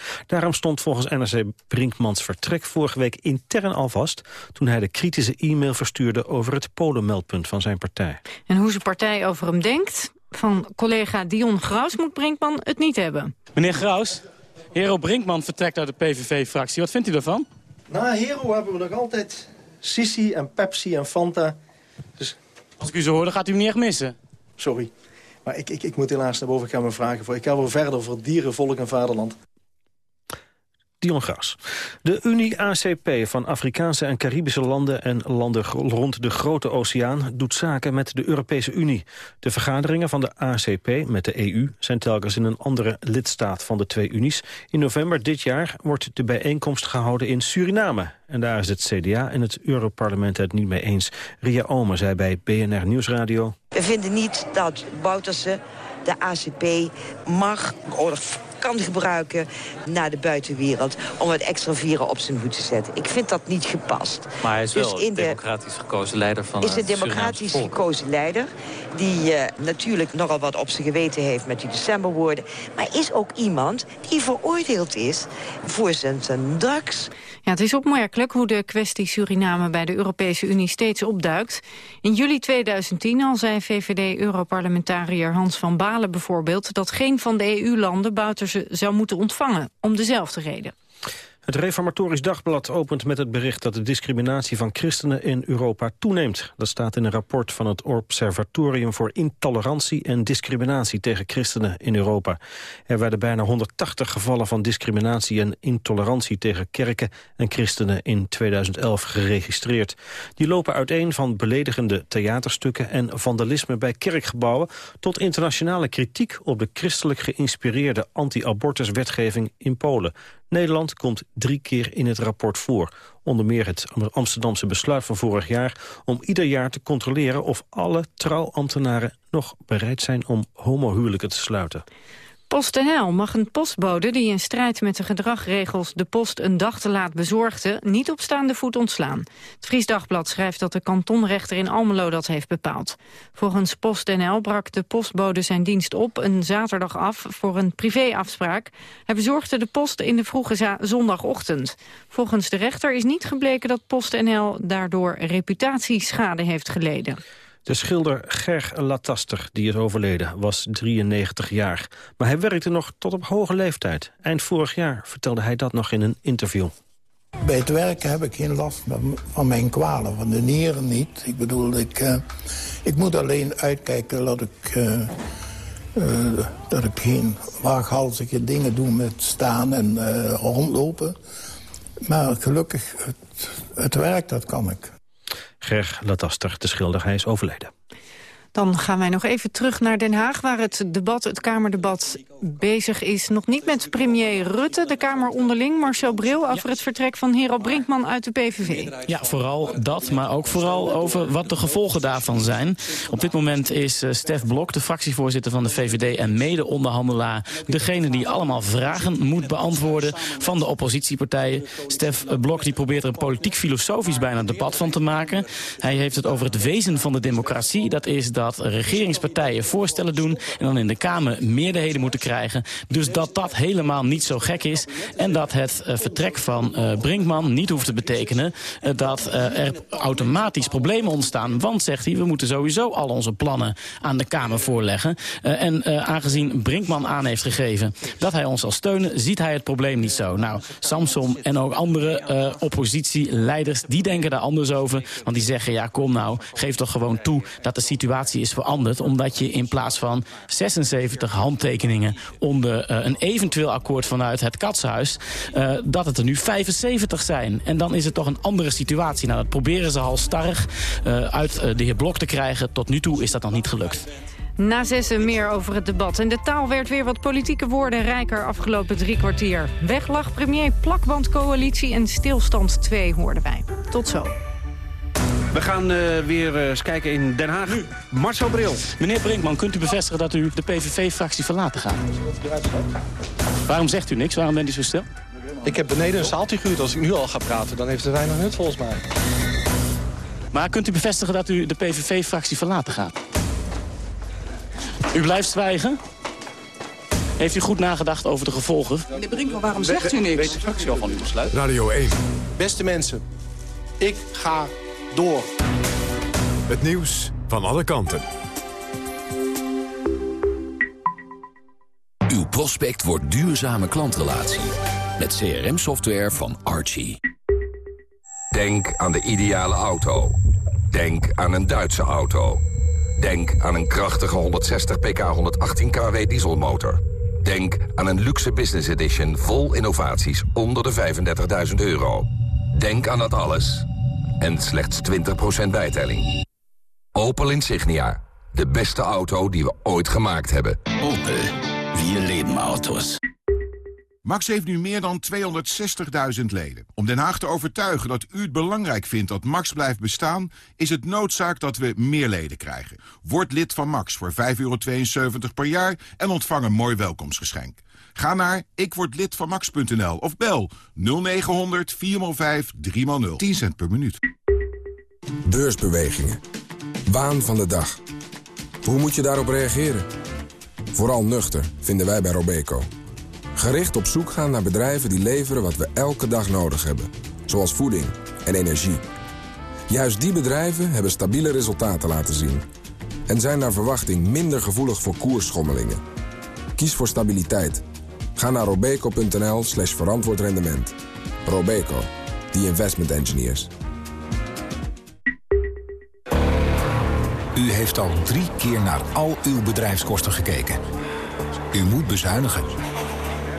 Daarom stond volgens NRC Brinkmans vertrek vorige week intern al vast... toen hij de kritische e-mail verstuurde over het polenmeldpunt van zijn partij. En hoe zijn partij over hem denkt? Van collega Dion Graus moet Brinkman het niet hebben. Meneer Graus, Hero Brinkman vertrekt uit de PVV-fractie. Wat vindt u daarvan? Na Hero hebben we nog altijd Sissi en Pepsi en Fanta. Dus... Als ik u zo hoor, dan gaat u hem niet echt missen. Sorry. Maar ik, ik, ik moet helaas naar boven gaan mijn vragen voor. Ik ga wel verder voor dieren, volk en vaderland. De Unie-ACP van Afrikaanse en Caribische landen en landen rond de Grote Oceaan doet zaken met de Europese Unie. De vergaderingen van de ACP met de EU zijn telkens in een andere lidstaat van de twee unies. In november dit jaar wordt de bijeenkomst gehouden in Suriname. En daar is het CDA en het Europarlement het niet mee eens. Ria Omer zei bij BNR Nieuwsradio. We vinden niet dat Bouterse de ACP mag kan gebruiken naar de buitenwereld... om wat extra vieren op zijn hoed te zetten. Ik vind dat niet gepast. Maar hij is dus wel een democratisch gekozen leider van Is een democratisch gekozen leider... die uh, natuurlijk nogal wat op zijn geweten heeft met die decemberwoorden... maar is ook iemand die veroordeeld is voor zijn, zijn drugs... Ja, het is opmerkelijk hoe de kwestie Suriname bij de Europese Unie steeds opduikt. In juli 2010 al zei VVD-europarlementariër Hans van Balen bijvoorbeeld... dat geen van de EU-landen Bouterse zou moeten ontvangen, om dezelfde reden. Het Reformatorisch Dagblad opent met het bericht dat de discriminatie van christenen in Europa toeneemt. Dat staat in een rapport van het Observatorium voor Intolerantie en Discriminatie tegen christenen in Europa. Er werden bijna 180 gevallen van discriminatie en intolerantie tegen kerken en christenen in 2011 geregistreerd. Die lopen uiteen van beledigende theaterstukken en vandalisme bij kerkgebouwen tot internationale kritiek op de christelijk geïnspireerde anti-abortuswetgeving in Polen. Nederland komt drie keer in het rapport voor. Onder meer het Amsterdamse besluit van vorig jaar... om ieder jaar te controleren of alle trouwambtenaren nog bereid zijn om homohuwelijken te sluiten. PostNL mag een postbode die in strijd met de gedragregels de post een dag te laat bezorgde, niet op staande voet ontslaan. Het Fries Dagblad schrijft dat de kantonrechter in Almelo dat heeft bepaald. Volgens PostNL brak de postbode zijn dienst op een zaterdag af voor een privéafspraak. Hij bezorgde de post in de vroege zondagochtend. Volgens de rechter is niet gebleken dat PostNL daardoor reputatieschade heeft geleden. De schilder Ger Lataster, die is overleden, was 93 jaar. Maar hij werkte nog tot op hoge leeftijd. Eind vorig jaar vertelde hij dat nog in een interview. Bij het werken heb ik geen last van mijn kwalen, van de nieren niet. Ik bedoel, ik, uh, ik moet alleen uitkijken dat ik, uh, uh, dat ik geen waaghalzige dingen doe met staan en rondlopen. Maar gelukkig, het, het werk, dat kan ik. Ger Lataster, de schilder, hij is overleden. Dan gaan wij nog even terug naar Den Haag... waar het debat, het Kamerdebat bezig is. Nog niet met premier Rutte, de Kamer onderling. Marcel Bril over het vertrek van Hero Brinkman uit de PVV. Ja, vooral dat, maar ook vooral over wat de gevolgen daarvan zijn. Op dit moment is uh, Stef Blok, de fractievoorzitter van de VVD... en mede-onderhandelaar, degene die allemaal vragen moet beantwoorden... van de oppositiepartijen. Stef Blok die probeert er een politiek-filosofisch bijna debat van te maken. Hij heeft het over het wezen van de democratie. Dat is dat dat regeringspartijen voorstellen doen... en dan in de Kamer meerderheden moeten krijgen. Dus dat dat helemaal niet zo gek is. En dat het uh, vertrek van uh, Brinkman niet hoeft te betekenen... Uh, dat er automatisch problemen ontstaan. Want, zegt hij, we moeten sowieso al onze plannen aan de Kamer voorleggen. en aangezien Brinkman aan heeft gegeven dat hij ons zal steunen... ziet hij het probleem niet zo. Nou, Samson en ook andere oppositieleiders... die denken daar anders over. Want die zeggen, ja, kom nou, geef toch gewoon toe dat de situatie is veranderd... omdat je in plaats van 76 handtekeningen onder uh, een eventueel akkoord vanuit het katshuis... Uh, dat het er nu 75 zijn. En dan is het toch een andere situatie. Nou, dat proberen ze al starrig uh, uit de heer Blok te krijgen. Tot nu toe is dat nog niet gelukt. Na zessen meer over het debat. En de taal werd weer wat politieke woorden rijker afgelopen drie kwartier. Weglag premier, plakbandcoalitie en stilstand 2 hoorden wij. Tot zo. We gaan uh, weer uh, eens kijken in Den Haag. Nu. Marcel Bril. Meneer Brinkman, kunt u bevestigen dat u de PVV-fractie verlaten gaat? Waarom zegt u niks? Waarom bent u zo stil? Ik heb beneden een zaaltje gehuurd. Als ik nu al ga praten, dan heeft het weinig nut volgens mij. Maar kunt u bevestigen dat u de PVV-fractie verlaten gaat? U blijft zwijgen? Heeft u goed nagedacht over de gevolgen? Meneer Brinkman, waarom zegt u niks? Weet de fractie al van uw besluit? Radio 1. Beste mensen, ik ga door. Het nieuws van alle kanten. Uw prospect wordt duurzame klantrelatie. Met CRM-software van Archie. Denk aan de ideale auto. Denk aan een Duitse auto. Denk aan een krachtige 160 pk 118 kW dieselmotor. Denk aan een luxe business edition vol innovaties onder de 35.000 euro. Denk aan dat alles en slechts 20% bijtelling. Opel Insignia. De beste auto die we ooit gemaakt hebben. Opel. Vier leven auto's. Max heeft nu meer dan 260.000 leden. Om Den Haag te overtuigen dat u het belangrijk vindt dat Max blijft bestaan... is het noodzaak dat we meer leden krijgen. Word lid van Max voor 5,72 per jaar en ontvang een mooi welkomstgeschenk. Ga naar ikwordlidvanmax.nl of bel 0900 4x5 3x0. 10 cent per minuut. Beursbewegingen. Waan van de dag. Hoe moet je daarop reageren? Vooral nuchter, vinden wij bij Robeco. Gericht op zoek gaan naar bedrijven die leveren wat we elke dag nodig hebben. Zoals voeding en energie. Juist die bedrijven hebben stabiele resultaten laten zien. En zijn naar verwachting minder gevoelig voor koersschommelingen. Kies voor stabiliteit. Ga naar robeco.nl slash verantwoord. Robeco, the investment engineers. U heeft al drie keer naar al uw bedrijfskosten gekeken. U moet bezuinigen.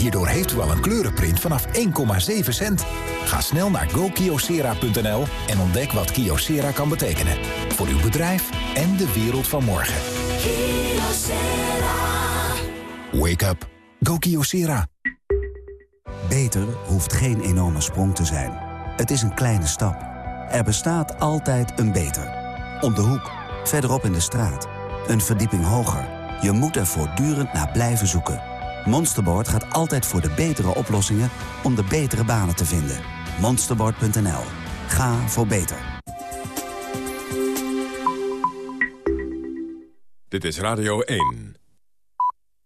Hierdoor heeft u al een kleurenprint vanaf 1,7 cent. Ga snel naar gokiosera.nl en ontdek wat Kiosera kan betekenen. Voor uw bedrijf en de wereld van morgen. Wake up. Go Kyocera. Beter hoeft geen enorme sprong te zijn. Het is een kleine stap. Er bestaat altijd een beter. Om de hoek, verderop in de straat. Een verdieping hoger. Je moet er voortdurend naar blijven zoeken. Monsterboard gaat altijd voor de betere oplossingen om de betere banen te vinden. Monsterboard.nl. Ga voor beter. Dit is Radio 1.